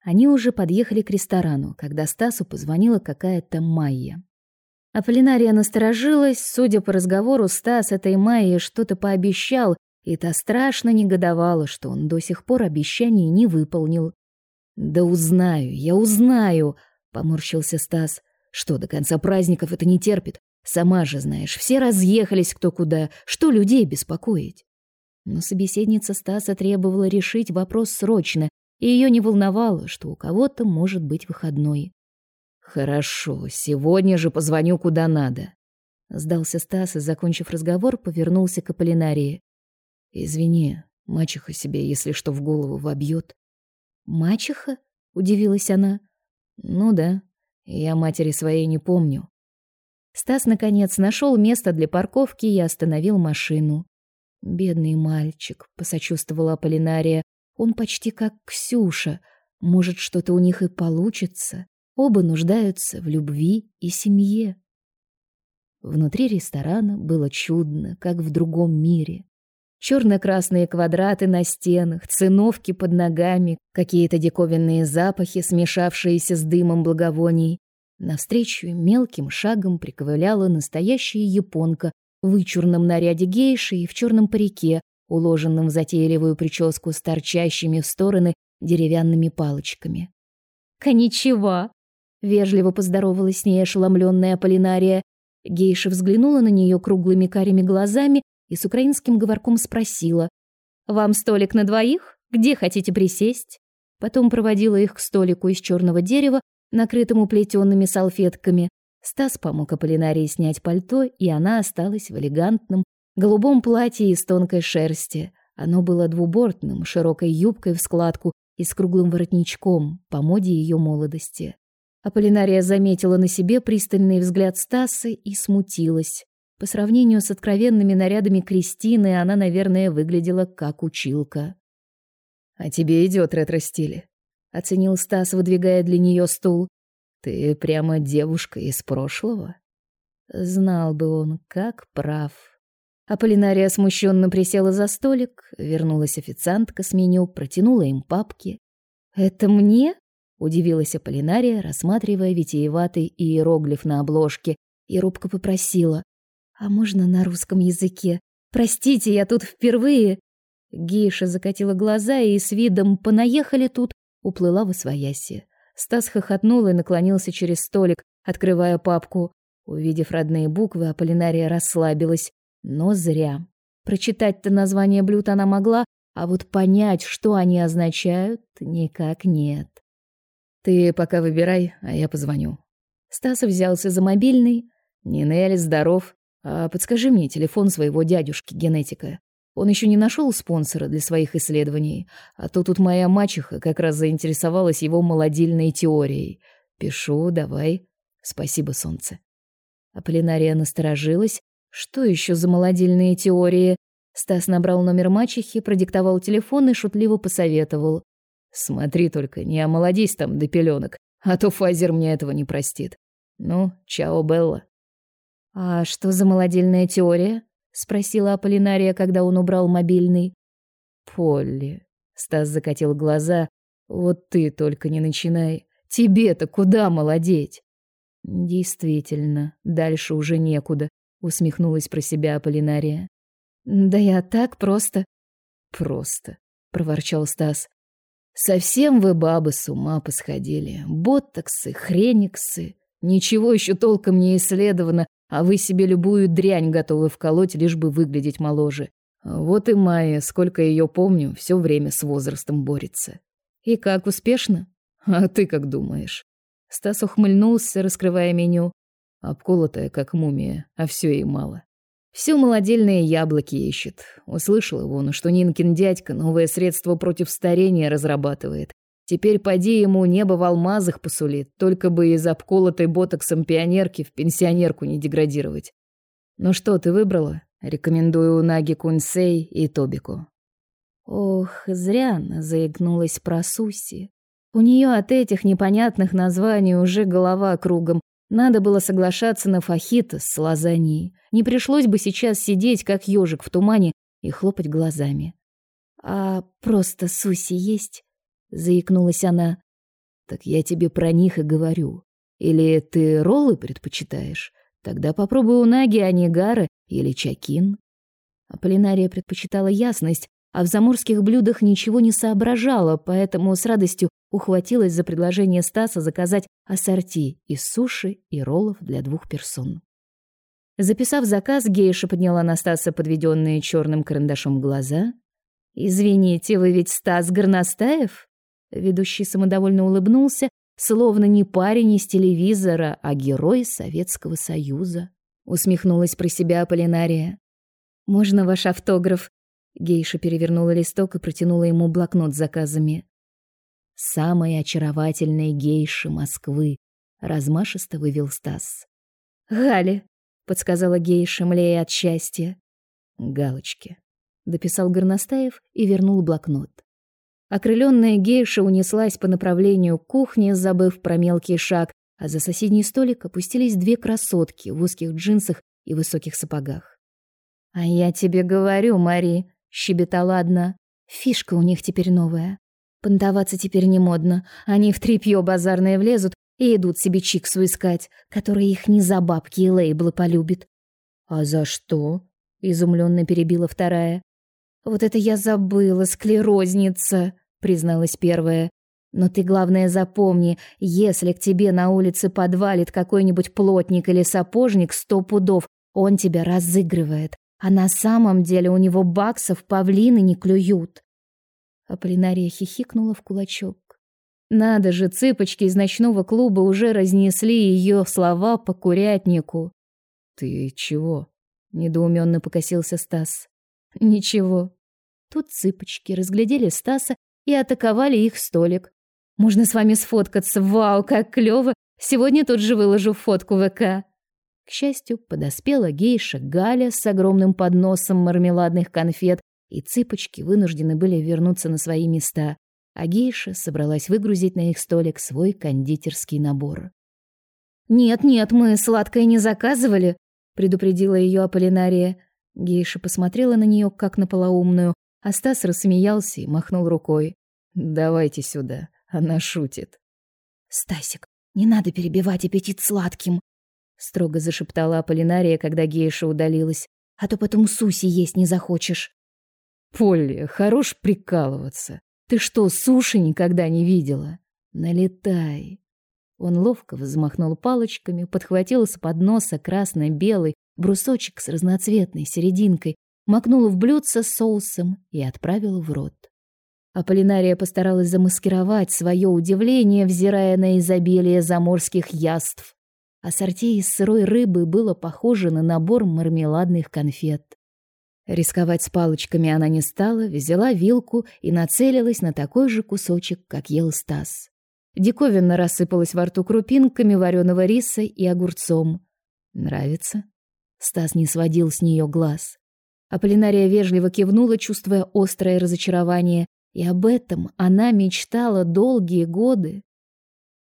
Они уже подъехали к ресторану, когда Стасу позвонила какая-то Майя. Аполлинария насторожилась, судя по разговору, Стас этой Майе что-то пообещал, и та страшно негодовала, что он до сих пор обещание не выполнил. «Да узнаю, я узнаю», — поморщился Стас. «Что, до конца праздников это не терпит? Сама же знаешь, все разъехались кто куда, что людей беспокоить?» Но собеседница Стаса требовала решить вопрос срочно, и ее не волновало, что у кого-то может быть выходной. «Хорошо, сегодня же позвоню куда надо», — сдался Стас и, закончив разговор, повернулся к Аполлинарии. «Извини, мачеха себе, если что, в голову вобьет». «Мачеха?» — удивилась она. «Ну да, я матери своей не помню». Стас, наконец, нашел место для парковки и остановил машину. «Бедный мальчик», — посочувствовала Аполлинария, он почти как Ксюша. Может, что-то у них и получится. Оба нуждаются в любви и семье. Внутри ресторана было чудно, как в другом мире. Черно-красные квадраты на стенах, циновки под ногами, какие-то диковинные запахи, смешавшиеся с дымом благовоний. Навстречу мелким шагом приковыляла настоящая японка в вычурном наряде гейши и в черном парике, уложенным в затейливую прическу с торчащими в стороны деревянными палочками. «Коничева!» — вежливо поздоровалась с ней ошеломленная Аполлинария. Гейша взглянула на нее круглыми карими глазами и с украинским говорком спросила. «Вам столик на двоих? Где хотите присесть?» Потом проводила их к столику из черного дерева, накрытому плетеными салфетками. Стас помог Аполлинарии снять пальто, и она осталась в элегантном голубом платье из тонкой шерсти. Оно было двубортным, широкой юбкой в складку и с круглым воротничком по моде ее молодости. Аполлинария заметила на себе пристальный взгляд Стасы и смутилась. По сравнению с откровенными нарядами Кристины, она, наверное, выглядела как училка. «А тебе идет ретро-стиль», — оценил Стас, выдвигая для нее стул. «Ты прямо девушка из прошлого». Знал бы он, как прав. Аполлинария смущенно присела за столик, вернулась официантка с меню, протянула им папки. «Это мне?» — удивилась Аполлинария, рассматривая витиеватый иероглиф на обложке, и робко попросила. «А можно на русском языке? Простите, я тут впервые...» Гейша закатила глаза и с видом «понаехали тут» уплыла в освояси. Стас хохотнул и наклонился через столик, открывая папку. Увидев родные буквы, Аполлинария расслабилась. Но зря. Прочитать-то название блюд она могла, а вот понять, что они означают, никак нет. Ты пока выбирай, а я позвоню. Стас взялся за мобильный. Нинель, здоров. А подскажи мне телефон своего дядюшки, генетика. Он еще не нашел спонсора для своих исследований, а то тут моя мачеха как раз заинтересовалась его молодильной теорией. Пишу, давай. Спасибо, солнце. Аполлинария насторожилась. Что еще за молодильные теории? Стас набрал номер мачехи, продиктовал телефон и шутливо посоветовал. «Смотри только, не омолодись там до пеленок, а то Файзер мне этого не простит. Ну, чао, Белла». «А что за молодильная теория?» — спросила Аполлинария, когда он убрал мобильный. «Полли», — Стас закатил глаза, — «вот ты только не начинай. Тебе-то куда молодеть?» Действительно, дальше уже некуда, усмехнулась про себя Аполлинария. Да я так просто. Просто, проворчал Стас. Совсем вы бабы с ума посходили. Боттоксы, хрениксы. Ничего еще толком не исследовано, а вы себе любую дрянь готовы вколоть, лишь бы выглядеть моложе. Вот и Майя, сколько ее помню, все время с возрастом борется. И как успешно? А ты как думаешь? Стас ухмыльнулся, раскрывая меню. Обколотая, как мумия, а все ей мало. Все молодельные яблоки ищет. Услышала вон, что Нинкин дядька новое средство против старения разрабатывает. Теперь поди ему небо в алмазах посулит, только бы из обколотой ботоксом пионерки в пенсионерку не деградировать. Ну что, ты выбрала? Рекомендую Наги Кунсей и Тобику. Ох, зря она заикнулась про Суси. У нее от этих непонятных названий уже голова кругом. Надо было соглашаться на фахитос с лазаньей. Не пришлось бы сейчас сидеть, как ежик в тумане, и хлопать глазами. «А просто суси есть?» — заикнулась она. «Так я тебе про них и говорю. Или ты роллы предпочитаешь? Тогда попробуй у Наги анигара или чакин». Аполлинария предпочитала ясность, а в заморских блюдах ничего не соображала, поэтому с радостью ухватилась за предложение Стаса заказать ассорти из суши и роллов для двух персон. Записав заказ, гейша подняла на Стаса подведенные черным карандашом глаза. «Извините, вы ведь Стас Горностаев?» Ведущий самодовольно улыбнулся, словно не парень из телевизора, а герой Советского Союза. Усмехнулась про себя Аполлинария. «Можно ваш автограф?» Гейша перевернула листок и протянула ему блокнот с заказами. «Самой очаровательной гейши Москвы», — размашисто вывел Стас. «Гали», — подсказала гейша, млея от счастья. «Галочки», — дописал Горностаев и вернул блокнот. Окрыленная гейша унеслась по направлению к кухне, забыв про мелкий шаг, а за соседний столик опустились две красотки в узких джинсах и высоких сапогах. «А я тебе говорю, Мари», щебетала одна. Фишка у них теперь новая. Понтоваться теперь не модно. Они в тряпьё базарное влезут и идут себе чиксу искать, который их не за бабки и лейблы полюбит. А за что? изумленно перебила вторая. Вот это я забыла, склерозница, призналась первая. Но ты главное запомни, если к тебе на улице подвалит какой-нибудь плотник или сапожник, сто пудов, он тебя разыгрывает. А на самом деле у него баксов павлины не клюют. Аполлинария хихикнула в кулачок. Надо же, цыпочки из ночного клуба уже разнесли ее слова по курятнику. Ты чего? недоуменно покосился Стас. Ничего. Тут цыпочки разглядели Стаса и атаковали их столик. Можно с вами сфоткаться? Вау, как клёво! Сегодня тут же выложу фотку ВК. К счастью, подоспела гейша Галя с огромным подносом мармеладных конфет, и цыпочки вынуждены были вернуться на свои места, а гейша собралась выгрузить на их столик свой кондитерский набор. «Нет-нет, мы сладкое не заказывали», — предупредила ее Аполлинария. Гейша посмотрела на нее как на полоумную, а Стас рассмеялся и махнул рукой. «Давайте сюда, она шутит». «Стасик, не надо перебивать аппетит сладким», строго зашептала Аполлинария, когда гейша удалилась. А то потом суси есть не захочешь. Полли, хорош прикалываться. Ты что, суши никогда не видела? Налетай. Он ловко взмахнул палочками, подхватил с подноса красно-белый брусочек с разноцветной серединкой, макнул в блюдце соусом и отправил в рот. Аполлинария постаралась замаскировать свое удивление, взирая на изобилие заморских яств. Ассорти из сырой рыбы было похоже на набор мармеладных конфет. Рисковать с палочками она не стала, взяла вилку и нацелилась на такой же кусочек, как ел Стас. Диковинно рассыпалась во рту крупинками вареного риса и огурцом. Нравится? Стас не сводил с нее глаз. Аполлинария вежливо кивнула, чувствуя острое разочарование, и об этом она мечтала долгие годы.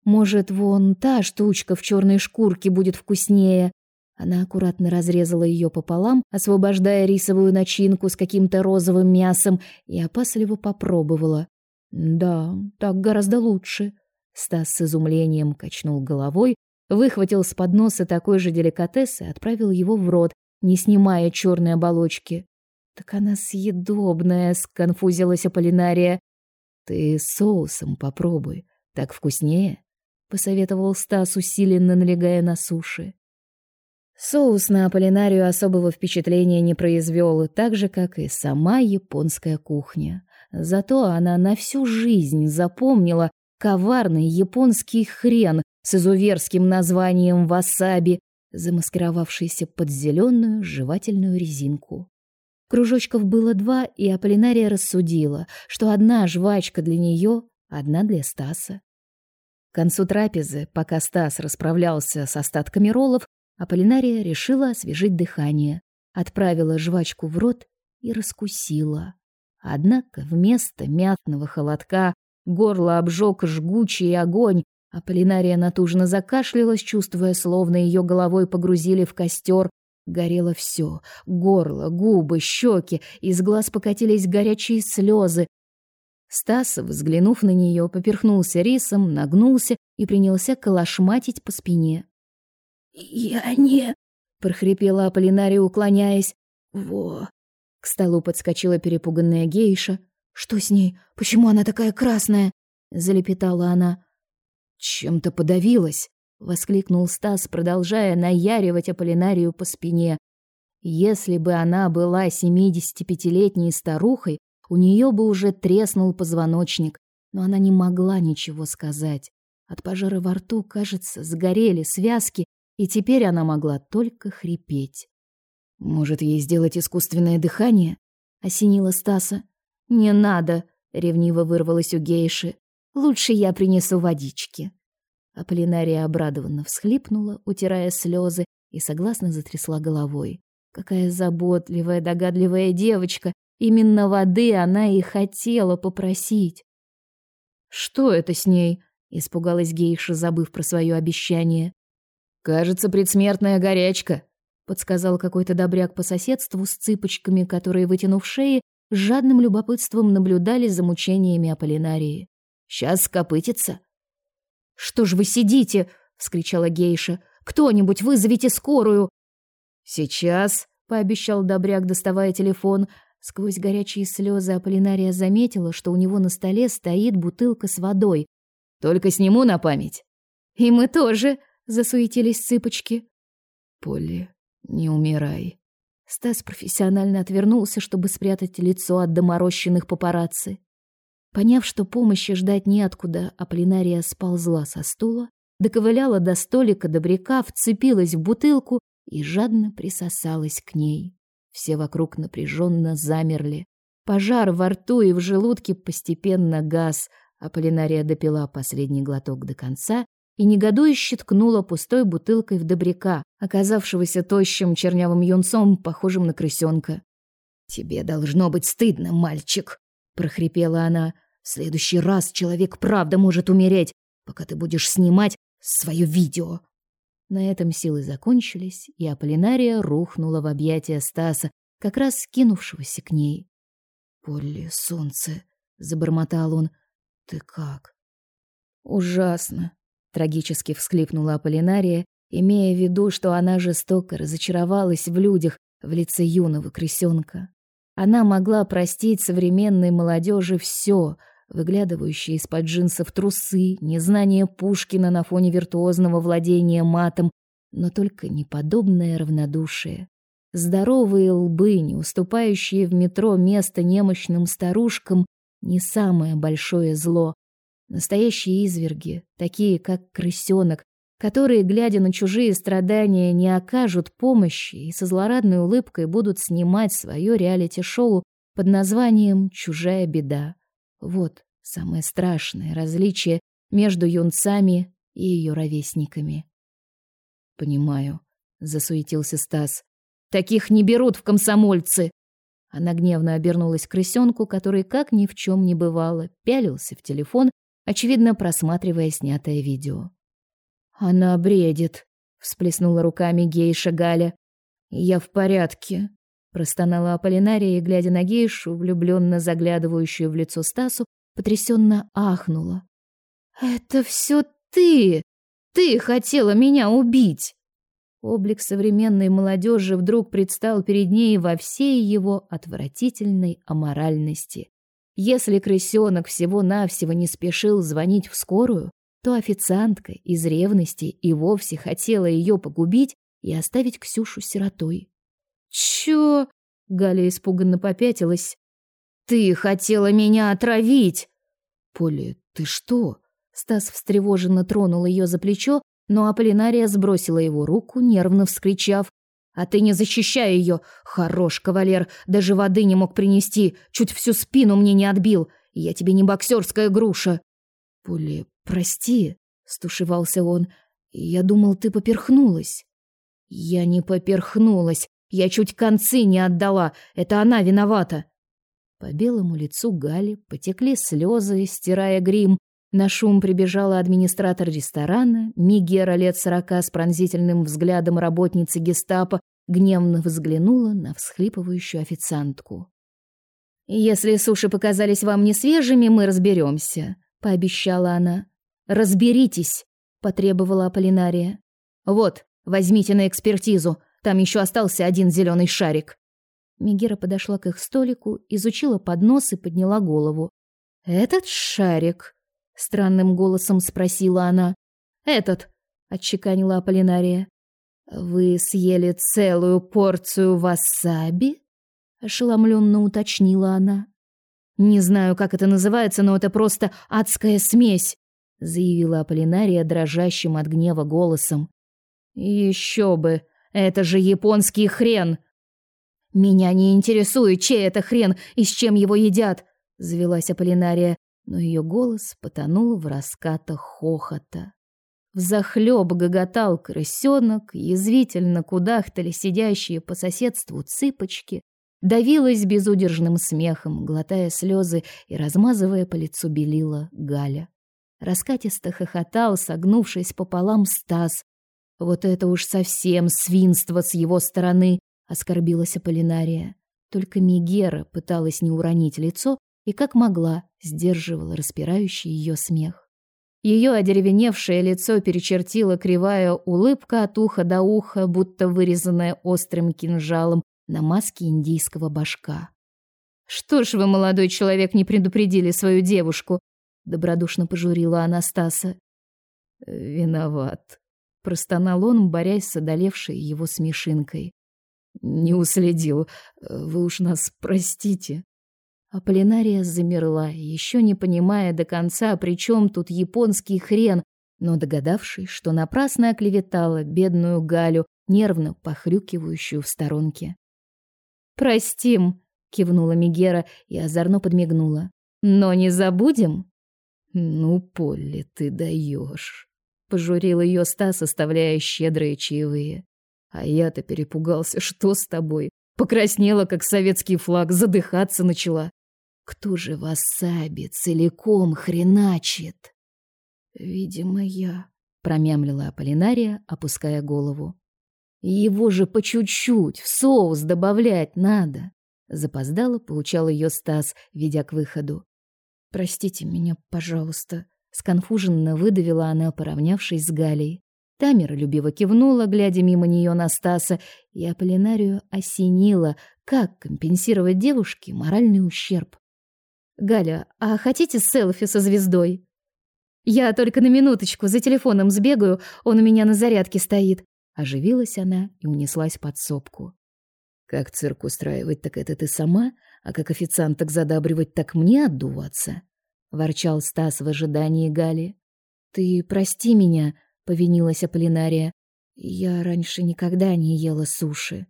Может, вон та штучка в черной шкурке будет вкуснее. Она аккуратно разрезала ее пополам, освобождая рисовую начинку с каким-то розовым мясом, и опасливо попробовала. Да, так гораздо лучше. Стас с изумлением качнул головой, выхватил с подноса такой же деликатес и отправил его в рот, не снимая черной оболочки. Так она съедобная, сконфузилась Аполлинария. Ты соусом попробуй, так вкуснее посоветовал Стас, усиленно налегая на суши. Соус на Аполлинарию особого впечатления не произвел, так же, как и сама японская кухня. Зато она на всю жизнь запомнила коварный японский хрен с изуверским названием васаби, замаскировавшийся под зеленую жевательную резинку. Кружочков было два, и Аполлинария рассудила, что одна жвачка для нее, одна для Стаса. К концу трапезы, пока Стас расправлялся с остатками роллов, Аполлинария решила освежить дыхание, отправила жвачку в рот и раскусила. Однако вместо мятного холодка горло обжег жгучий огонь. Аполлинария натужно закашлялась, чувствуя, словно ее головой погрузили в костер. Горело все — горло, губы, щеки, из глаз покатились горячие слезы, Стас, взглянув на нее, поперхнулся рисом, нагнулся и принялся колошматить по спине. «Я не...» — прохрипела Аполлинария, уклоняясь. «Во...» К столу подскочила перепуганная гейша. «Что с ней? Почему она такая красная?» — залепетала она. «Чем-то подавилась!» — воскликнул Стас, продолжая наяривать Аполлинарию по спине. Если бы она была семидесятипятилетней старухой, у нее бы уже треснул позвоночник, но она не могла ничего сказать. От пожара во рту, кажется, сгорели связки, и теперь она могла только хрипеть. Может, ей сделать искусственное дыхание? осенила Стаса. Не надо, ревниво вырвалось у гейши. Лучше я принесу водички. Аполлинария обрадованно всхлипнула, утирая слезы, и согласно затрясла головой. Какая заботливая, догадливая девочка, Именно воды она и хотела попросить. Что это с ней? испугалась Гейша, забыв про свое обещание. Кажется, предсмертная горячка, подсказал какой-то добряк по соседству с цыпочками, которые, вытянув шеи, с жадным любопытством наблюдали за мучениями Аполлинарии. Сейчас скопытится. Что ж вы сидите? вскричала Гейша. Кто-нибудь вызовите скорую. Сейчас, пообещал добряк, доставая телефон. Сквозь горячие слезы Аполлинария заметила, что у него на столе стоит бутылка с водой. «Только сниму на память». «И мы тоже», — засуетились цыпочки. «Полли, не умирай». Стас профессионально отвернулся, чтобы спрятать лицо от доморощенных папарацци. Поняв, что помощи ждать неоткуда, Аполлинария сползла со стула, доковыляла до столика добряка, вцепилась в бутылку и жадно присосалась к ней. Все вокруг напряженно замерли. Пожар во рту и в желудке постепенно гас, а Полинария допила последний глоток до конца и негодующе ткнула пустой бутылкой в добряка, оказавшегося тощим чернявым юнцом, похожим на крысенка. «Тебе должно быть стыдно, мальчик!» — прохрипела она. «В следующий раз человек правда может умереть, пока ты будешь снимать свое видео!» На этом силы закончились, и Аполлинария рухнула в объятия Стаса, как раз скинувшегося к ней. «Полли, солнце!» — забормотал он. «Ты как?» «Ужасно!» — трагически всхлипнула Аполлинария, имея в виду, что она жестоко разочаровалась в людях в лице юного крысенка. Она могла простить современной молодежи все, выглядывающие из-под джинсов трусы, незнание Пушкина на фоне виртуозного владения матом, но только неподобное равнодушие. Здоровые лбы, не уступающие в метро место немощным старушкам, не самое большое зло. Настоящие изверги, такие как крысенок, которые, глядя на чужие страдания, не окажут помощи и со злорадной улыбкой будут снимать свое реалити-шоу под названием «Чужая беда». Вот самое страшное различие между юнцами и ее ровесниками. «Понимаю», — засуетился Стас. «Таких не берут в комсомольцы!» Она гневно обернулась к крысенку, который, как ни в чем не бывало, пялился в телефон, очевидно, просматривая снятое видео. «Она бредит», — всплеснула руками гейша Галя. «Я в порядке», — простонала Аполлинария, глядя на гейшу, влюбленно заглядывающую в лицо Стасу, потрясенно ахнула. «Это все ты! Ты хотела меня убить!» Облик современной молодежи вдруг предстал перед ней во всей его отвратительной аморальности. Если крысенок всего-навсего не спешил звонить в скорую, то официантка из ревности и вовсе хотела ее погубить и оставить Ксюшу сиротой. «Чё?» — Галя испуганно попятилась. «Ты хотела меня отравить!» «Поля, ты что?» Стас встревоженно тронул ее за плечо, но Аполлинария сбросила его руку, нервно вскричав. «А ты не защищай ее! Хорош, кавалер! Даже воды не мог принести! Чуть всю спину мне не отбил! Я тебе не боксерская груша!» «Поля, прости!» — стушевался он. «Я думал, ты поперхнулась». «Я не поперхнулась! Я чуть концы не отдала! Это она виновата!» По белому лицу Гали потекли слезы, стирая грим, на шум прибежала администратор ресторана, Мигера лет сорока с пронзительным взглядом работницы гестапо, гневно взглянула на всхлипывающую официантку. «Если суши показались вам не свежими, мы разберемся», — пообещала она. «Разберитесь», — потребовала Аполлинария. «Вот, возьмите на экспертизу, там еще остался один зеленый шарик». Мигера подошла к их столику, изучила поднос и подняла голову. «Этот шарик», странным голосом спросила она. Этот, отчеканила Аполлинария. Вы съели целую порцию васаби? ошеломленно уточнила она. Не знаю, как это называется, но это просто адская смесь, заявила Аполлинария дрожащим от гнева голосом. Еще бы, это же японский хрен. Меня не интересует, чей это хрен и с чем его едят, завелась Аполлинария но ее голос потонул в раскатах хохота. Взахлеб гоготал крысенок, язвительно кудахтали сидящие по соседству цыпочки, давилась безудержным смехом, глотая слезы и размазывая по лицу белила Галя. Раскатисто хохотал, согнувшись пополам Стас. Вот это уж совсем свинство с его стороны, оскорбилась Аполлинария. Только Мигера пыталась не уронить лицо и как могла сдерживала распирающий ее смех. Ее одеревеневшее лицо перечертила кривая улыбка от уха до уха, будто вырезанная острым кинжалом на маске индийского башка. «Что ж вы, молодой человек, не предупредили свою девушку?» — добродушно пожурила Анастаса. «Виноват», — простонал он, борясь с одолевшей его смешинкой. «Не уследил. Вы уж нас простите». Аполлинария замерла, еще не понимая до конца, при чем тут японский хрен, но догадавшись, что напрасно оклеветала бедную Галю, нервно похрюкивающую в сторонке. «Простим», — кивнула Мигера и озорно подмигнула. «Но не забудем?» «Ну, Полли, ты даешь», Пожурил ее Стас, оставляя щедрые чаевые. А я-то перепугался, что с тобой? Покраснела, как советский флаг, задыхаться начала. Кто же васаби целиком хреначит? Видимо, я, промямлила Аполлинария, опуская голову. Его же по чуть-чуть в соус добавлять надо. Запоздало получал ее Стас, ведя к выходу. Простите меня, пожалуйста, сконфуженно выдавила она, поравнявшись с Галей. Тамера любиво кивнула, глядя мимо нее на Стаса, и Аполлинарию осенило, как компенсировать девушке моральный ущерб. «Галя, а хотите селфи со звездой?» «Я только на минуточку за телефоном сбегаю, он у меня на зарядке стоит». Оживилась она и унеслась под сопку. «Как цирк устраивать, так это ты сама, а как официанток задабривать, так мне отдуваться?» — ворчал Стас в ожидании Гали. «Ты прости меня», повинилась Аполлинария. Я раньше никогда не ела суши.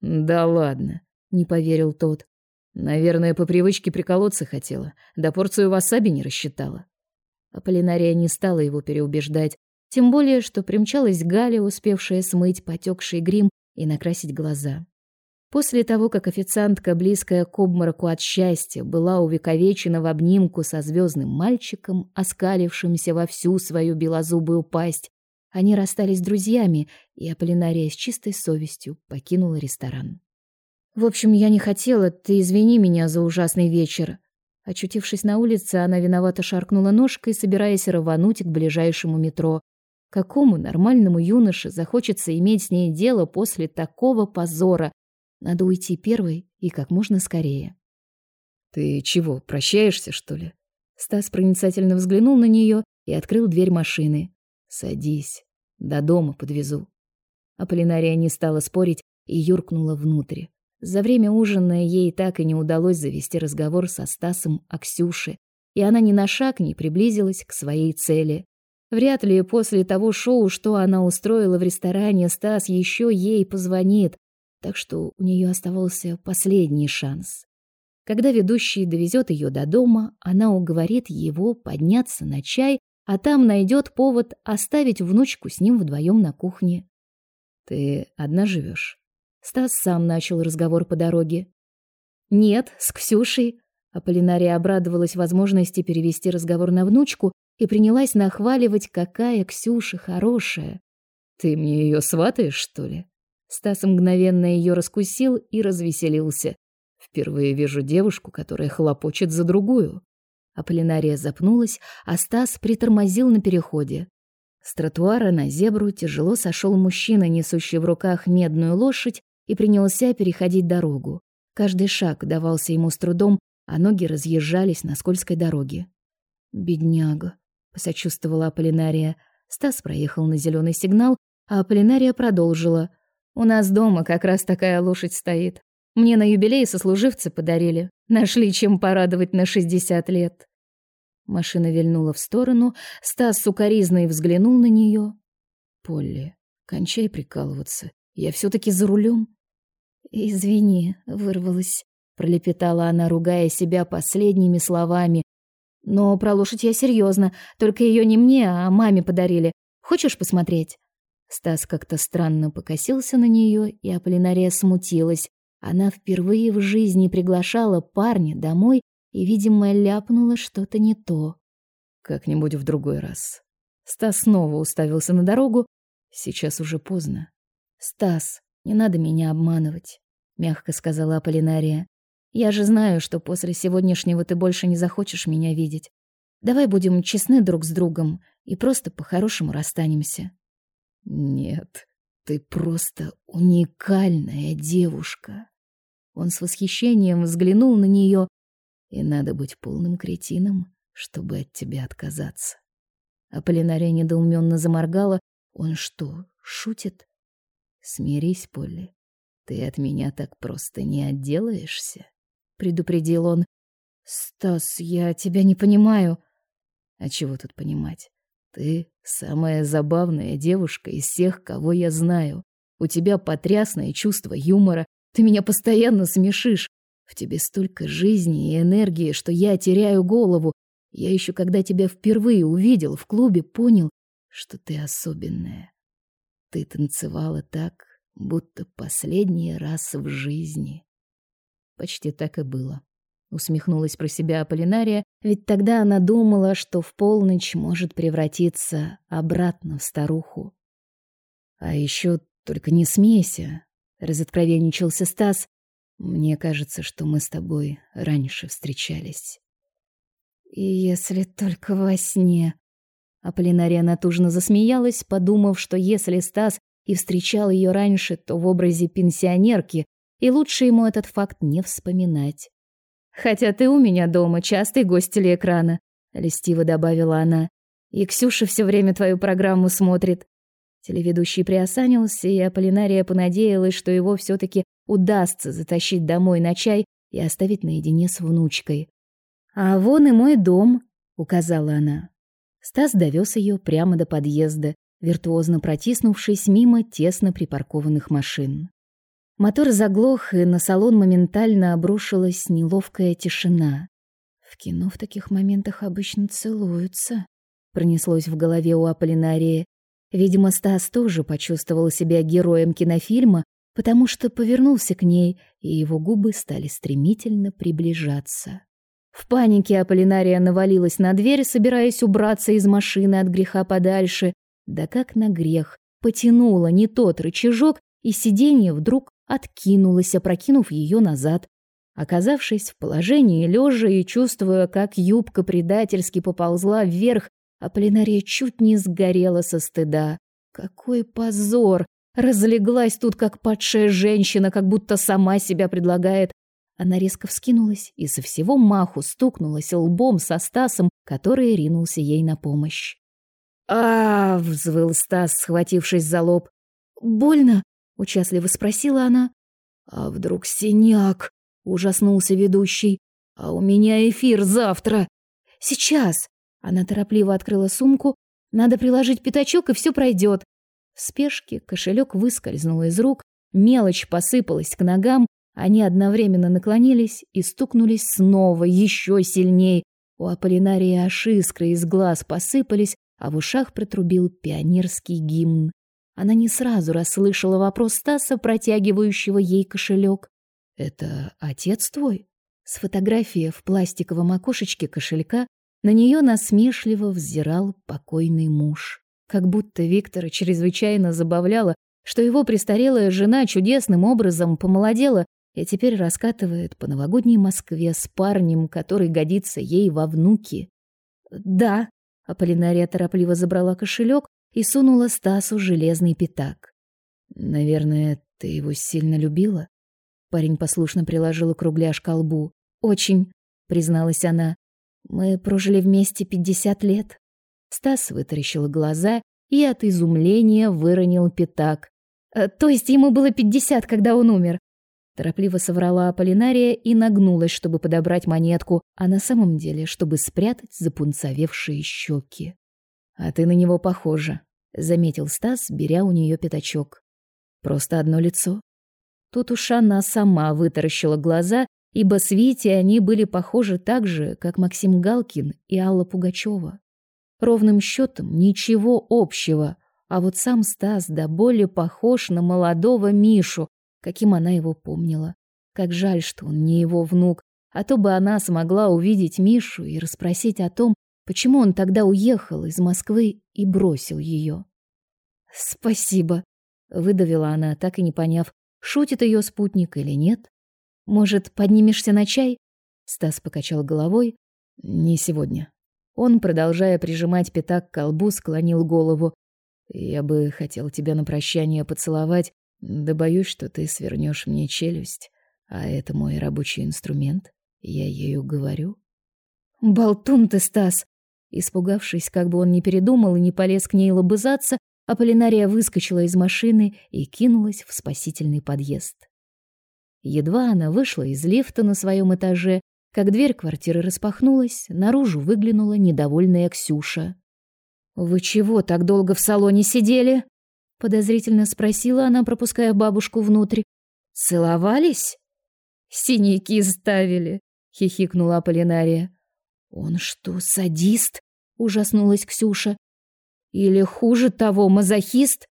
Да ладно, не поверил тот. Наверное, по привычке приколоться хотела, да порцию васаби не рассчитала. Аполлинария не стала его переубеждать, тем более, что примчалась Галя, успевшая смыть потекший грим и накрасить глаза. После того, как официантка, близкая к обмороку от счастья, была увековечена в обнимку со звездным мальчиком, оскалившимся во всю свою белозубую пасть, они расстались друзьями, и Аполлинария с чистой совестью покинула ресторан. «В общем, я не хотела, ты извини меня за ужасный вечер». Очутившись на улице, она виновато шаркнула ножкой, собираясь рвануть к ближайшему метро. Какому нормальному юноше захочется иметь с ней дело после такого позора, надо уйти первой и как можно скорее. Ты чего, прощаешься, что ли? Стас проницательно взглянул на нее и открыл дверь машины. Садись, до дома подвезу. Аполлинария не стала спорить и юркнула внутрь. За время ужина ей так и не удалось завести разговор со Стасом о Ксюше, и она ни на шаг не приблизилась к своей цели. Вряд ли после того шоу, что она устроила в ресторане, Стас еще ей позвонит, так что у нее оставался последний шанс. Когда ведущий довезет ее до дома, она уговорит его подняться на чай, а там найдет повод оставить внучку с ним вдвоем на кухне. Ты одна живешь? Стас сам начал разговор по дороге. Нет, с Ксюшей. Аполлинария обрадовалась возможности перевести разговор на внучку и принялась нахваливать, какая Ксюша хорошая. Ты мне ее сватаешь, что ли? Стас мгновенно ее раскусил и развеселился. Впервые вижу девушку, которая хлопочет за другую. Аполлинария запнулась, а Стас притормозил на переходе. С тротуара на зебру тяжело сошел мужчина, несущий в руках медную лошадь, и принялся переходить дорогу. Каждый шаг давался ему с трудом, а ноги разъезжались на скользкой дороге. «Бедняга», — посочувствовала Аполлинария. Стас проехал на зеленый сигнал, а Аполлинария продолжила. У нас дома как раз такая лошадь стоит. Мне на юбилей сослуживцы подарили. Нашли чем порадовать на 60 лет. Машина вильнула в сторону, Стас сукоризной взглянул на нее. Полли, кончай прикалываться. Я все таки за рулем. Извини, вырвалась, пролепетала она, ругая себя последними словами. Но про лошадь я серьезно, только ее не мне, а маме подарили. Хочешь посмотреть? Стас как-то странно покосился на нее, и Аполлинария смутилась. Она впервые в жизни приглашала парня домой и, видимо, ляпнула что-то не то. Как-нибудь в другой раз. Стас снова уставился на дорогу. Сейчас уже поздно. Стас, не надо меня обманывать, мягко сказала Аполлинария. Я же знаю, что после сегодняшнего ты больше не захочешь меня видеть. Давай будем честны друг с другом и просто по-хорошему расстанемся. Нет, ты просто уникальная девушка. Он с восхищением взглянул на нее, и надо быть полным кретином, чтобы от тебя отказаться. Аполлинария недоуменно заморгала. Он что, шутит? Смирись, Полли. Ты от меня так просто не отделаешься, предупредил он. Стас, я тебя не понимаю. А чего тут понимать? Ты самая забавная девушка из всех, кого я знаю. У тебя потрясное чувство юмора. Ты меня постоянно смешишь. В тебе столько жизни и энергии, что я теряю голову. Я еще когда тебя впервые увидел в клубе, понял, что ты особенная. Ты танцевала так, будто последний раз в жизни. Почти так и было. Усмехнулась про себя Аполлинария, ведь тогда она думала, что в полночь может превратиться обратно в старуху. А еще только не смейся, разоткровенничался Стас. Мне кажется, что мы с тобой раньше встречались. И если только во сне. Аполлинария натужно засмеялась, подумав, что если Стас и встречал ее раньше, то в образе пенсионерки, и лучше ему этот факт не вспоминать. Хотя ты у меня дома частый гость телеэкрана, льстиво добавила она. И Ксюша все время твою программу смотрит. Телеведущий приосанился, и Аполлинария понадеялась, что его все таки удастся затащить домой на чай и оставить наедине с внучкой. А вон и мой дом, указала она. Стас довез ее прямо до подъезда, виртуозно протиснувшись мимо тесно припаркованных машин. Мотор заглох, и на салон моментально обрушилась неловкая тишина. В кино в таких моментах обычно целуются, пронеслось в голове у Аполлинарии. Видимо, Стас тоже почувствовал себя героем кинофильма, потому что повернулся к ней, и его губы стали стремительно приближаться. В панике Аполлинария навалилась на дверь, собираясь убраться из машины от греха подальше. Да как на грех, потянула не тот рычажок, и сиденье вдруг откинулась, опрокинув ее назад. Оказавшись в положении лежа и чувствуя, как юбка предательски поползла вверх, Аполлинария чуть не сгорела со стыда. Какой позор! Разлеглась тут, как падшая женщина, как будто сама себя предлагает. Она резко вскинулась и со всего маху стукнулась лбом со Стасом, который ринулся ей на помощь. а, взвыл Стас, схватившись за лоб. «Больно?» Участливо спросила она. А вдруг синяк? Ужаснулся ведущий. А у меня эфир завтра. Сейчас. Она торопливо открыла сумку. Надо приложить пятачок, и все пройдет. В спешке кошелек выскользнул из рук, мелочь посыпалась к ногам, они одновременно наклонились и стукнулись снова, еще сильней. У Аполлинарии аж искры из глаз посыпались, а в ушах протрубил пионерский гимн. Она не сразу расслышала вопрос Стаса, протягивающего ей кошелек. «Это отец твой?» С фотографией в пластиковом окошечке кошелька на нее насмешливо взирал покойный муж. Как будто Виктора чрезвычайно забавляло, что его престарелая жена чудесным образом помолодела и теперь раскатывает по новогодней Москве с парнем, который годится ей во внуки. «Да», — Аполлинария торопливо забрала кошелек, и сунула Стасу железный пятак. «Наверное, ты его сильно любила?» Парень послушно приложил кругляш к колбу. «Очень», — призналась она. «Мы прожили вместе пятьдесят лет». Стас вытаращил глаза и от изумления выронил пятак. «Э, «То есть ему было пятьдесят, когда он умер?» Торопливо соврала Аполлинария и нагнулась, чтобы подобрать монетку, а на самом деле, чтобы спрятать запунцовевшие щеки. А ты на него похожа, заметил Стас, беря у нее пятачок. Просто одно лицо. Тут уж она сама вытаращила глаза, ибо с Витей они были похожи так же, как Максим Галкин и Алла Пугачева. Ровным счетом ничего общего, а вот сам Стас до боли похож на молодого Мишу, каким она его помнила. Как жаль, что он не его внук, а то бы она смогла увидеть Мишу и расспросить о том, Почему он тогда уехал из Москвы и бросил ее? Спасибо, выдавила она, так и не поняв, шутит ее спутник или нет. Может, поднимешься на чай? Стас покачал головой. Не сегодня. Он, продолжая прижимать пятак к колбу, склонил голову. Я бы хотел тебя на прощание поцеловать, да боюсь, что ты свернешь мне челюсть, а это мой рабочий инструмент. Я ею говорю. Болтун ты, Стас, Испугавшись, как бы он не передумал и не полез к ней лобызаться, Аполлинария выскочила из машины и кинулась в спасительный подъезд. Едва она вышла из лифта на своем этаже, как дверь квартиры распахнулась, наружу выглянула недовольная Ксюша. «Вы чего так долго в салоне сидели?» — подозрительно спросила она, пропуская бабушку внутрь. «Целовались?» «Синяки ставили», — хихикнула Аполлинария. «Он что, садист?» — ужаснулась Ксюша. Или хуже того, мазохист?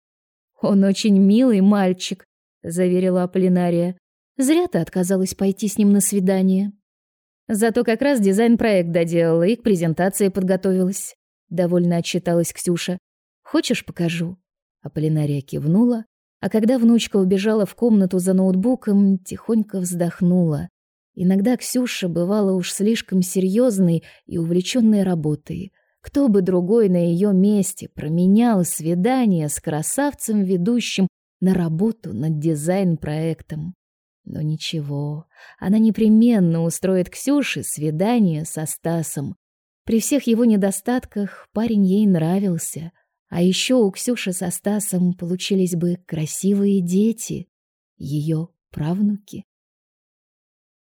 Он очень милый мальчик, заверила Аполлинария. Зря ты отказалась пойти с ним на свидание. Зато как раз дизайн-проект доделала и к презентации подготовилась. Довольно отчиталась Ксюша. Хочешь, покажу? Аполлинария кивнула, а когда внучка убежала в комнату за ноутбуком, тихонько вздохнула. Иногда Ксюша бывала уж слишком серьезной и увлеченной работой. Кто бы другой на ее месте променял свидание с красавцем-ведущим на работу над дизайн-проектом. Но ничего, она непременно устроит Ксюше свидание со Стасом. При всех его недостатках парень ей нравился. А еще у Ксюши со Стасом получились бы красивые дети, ее правнуки.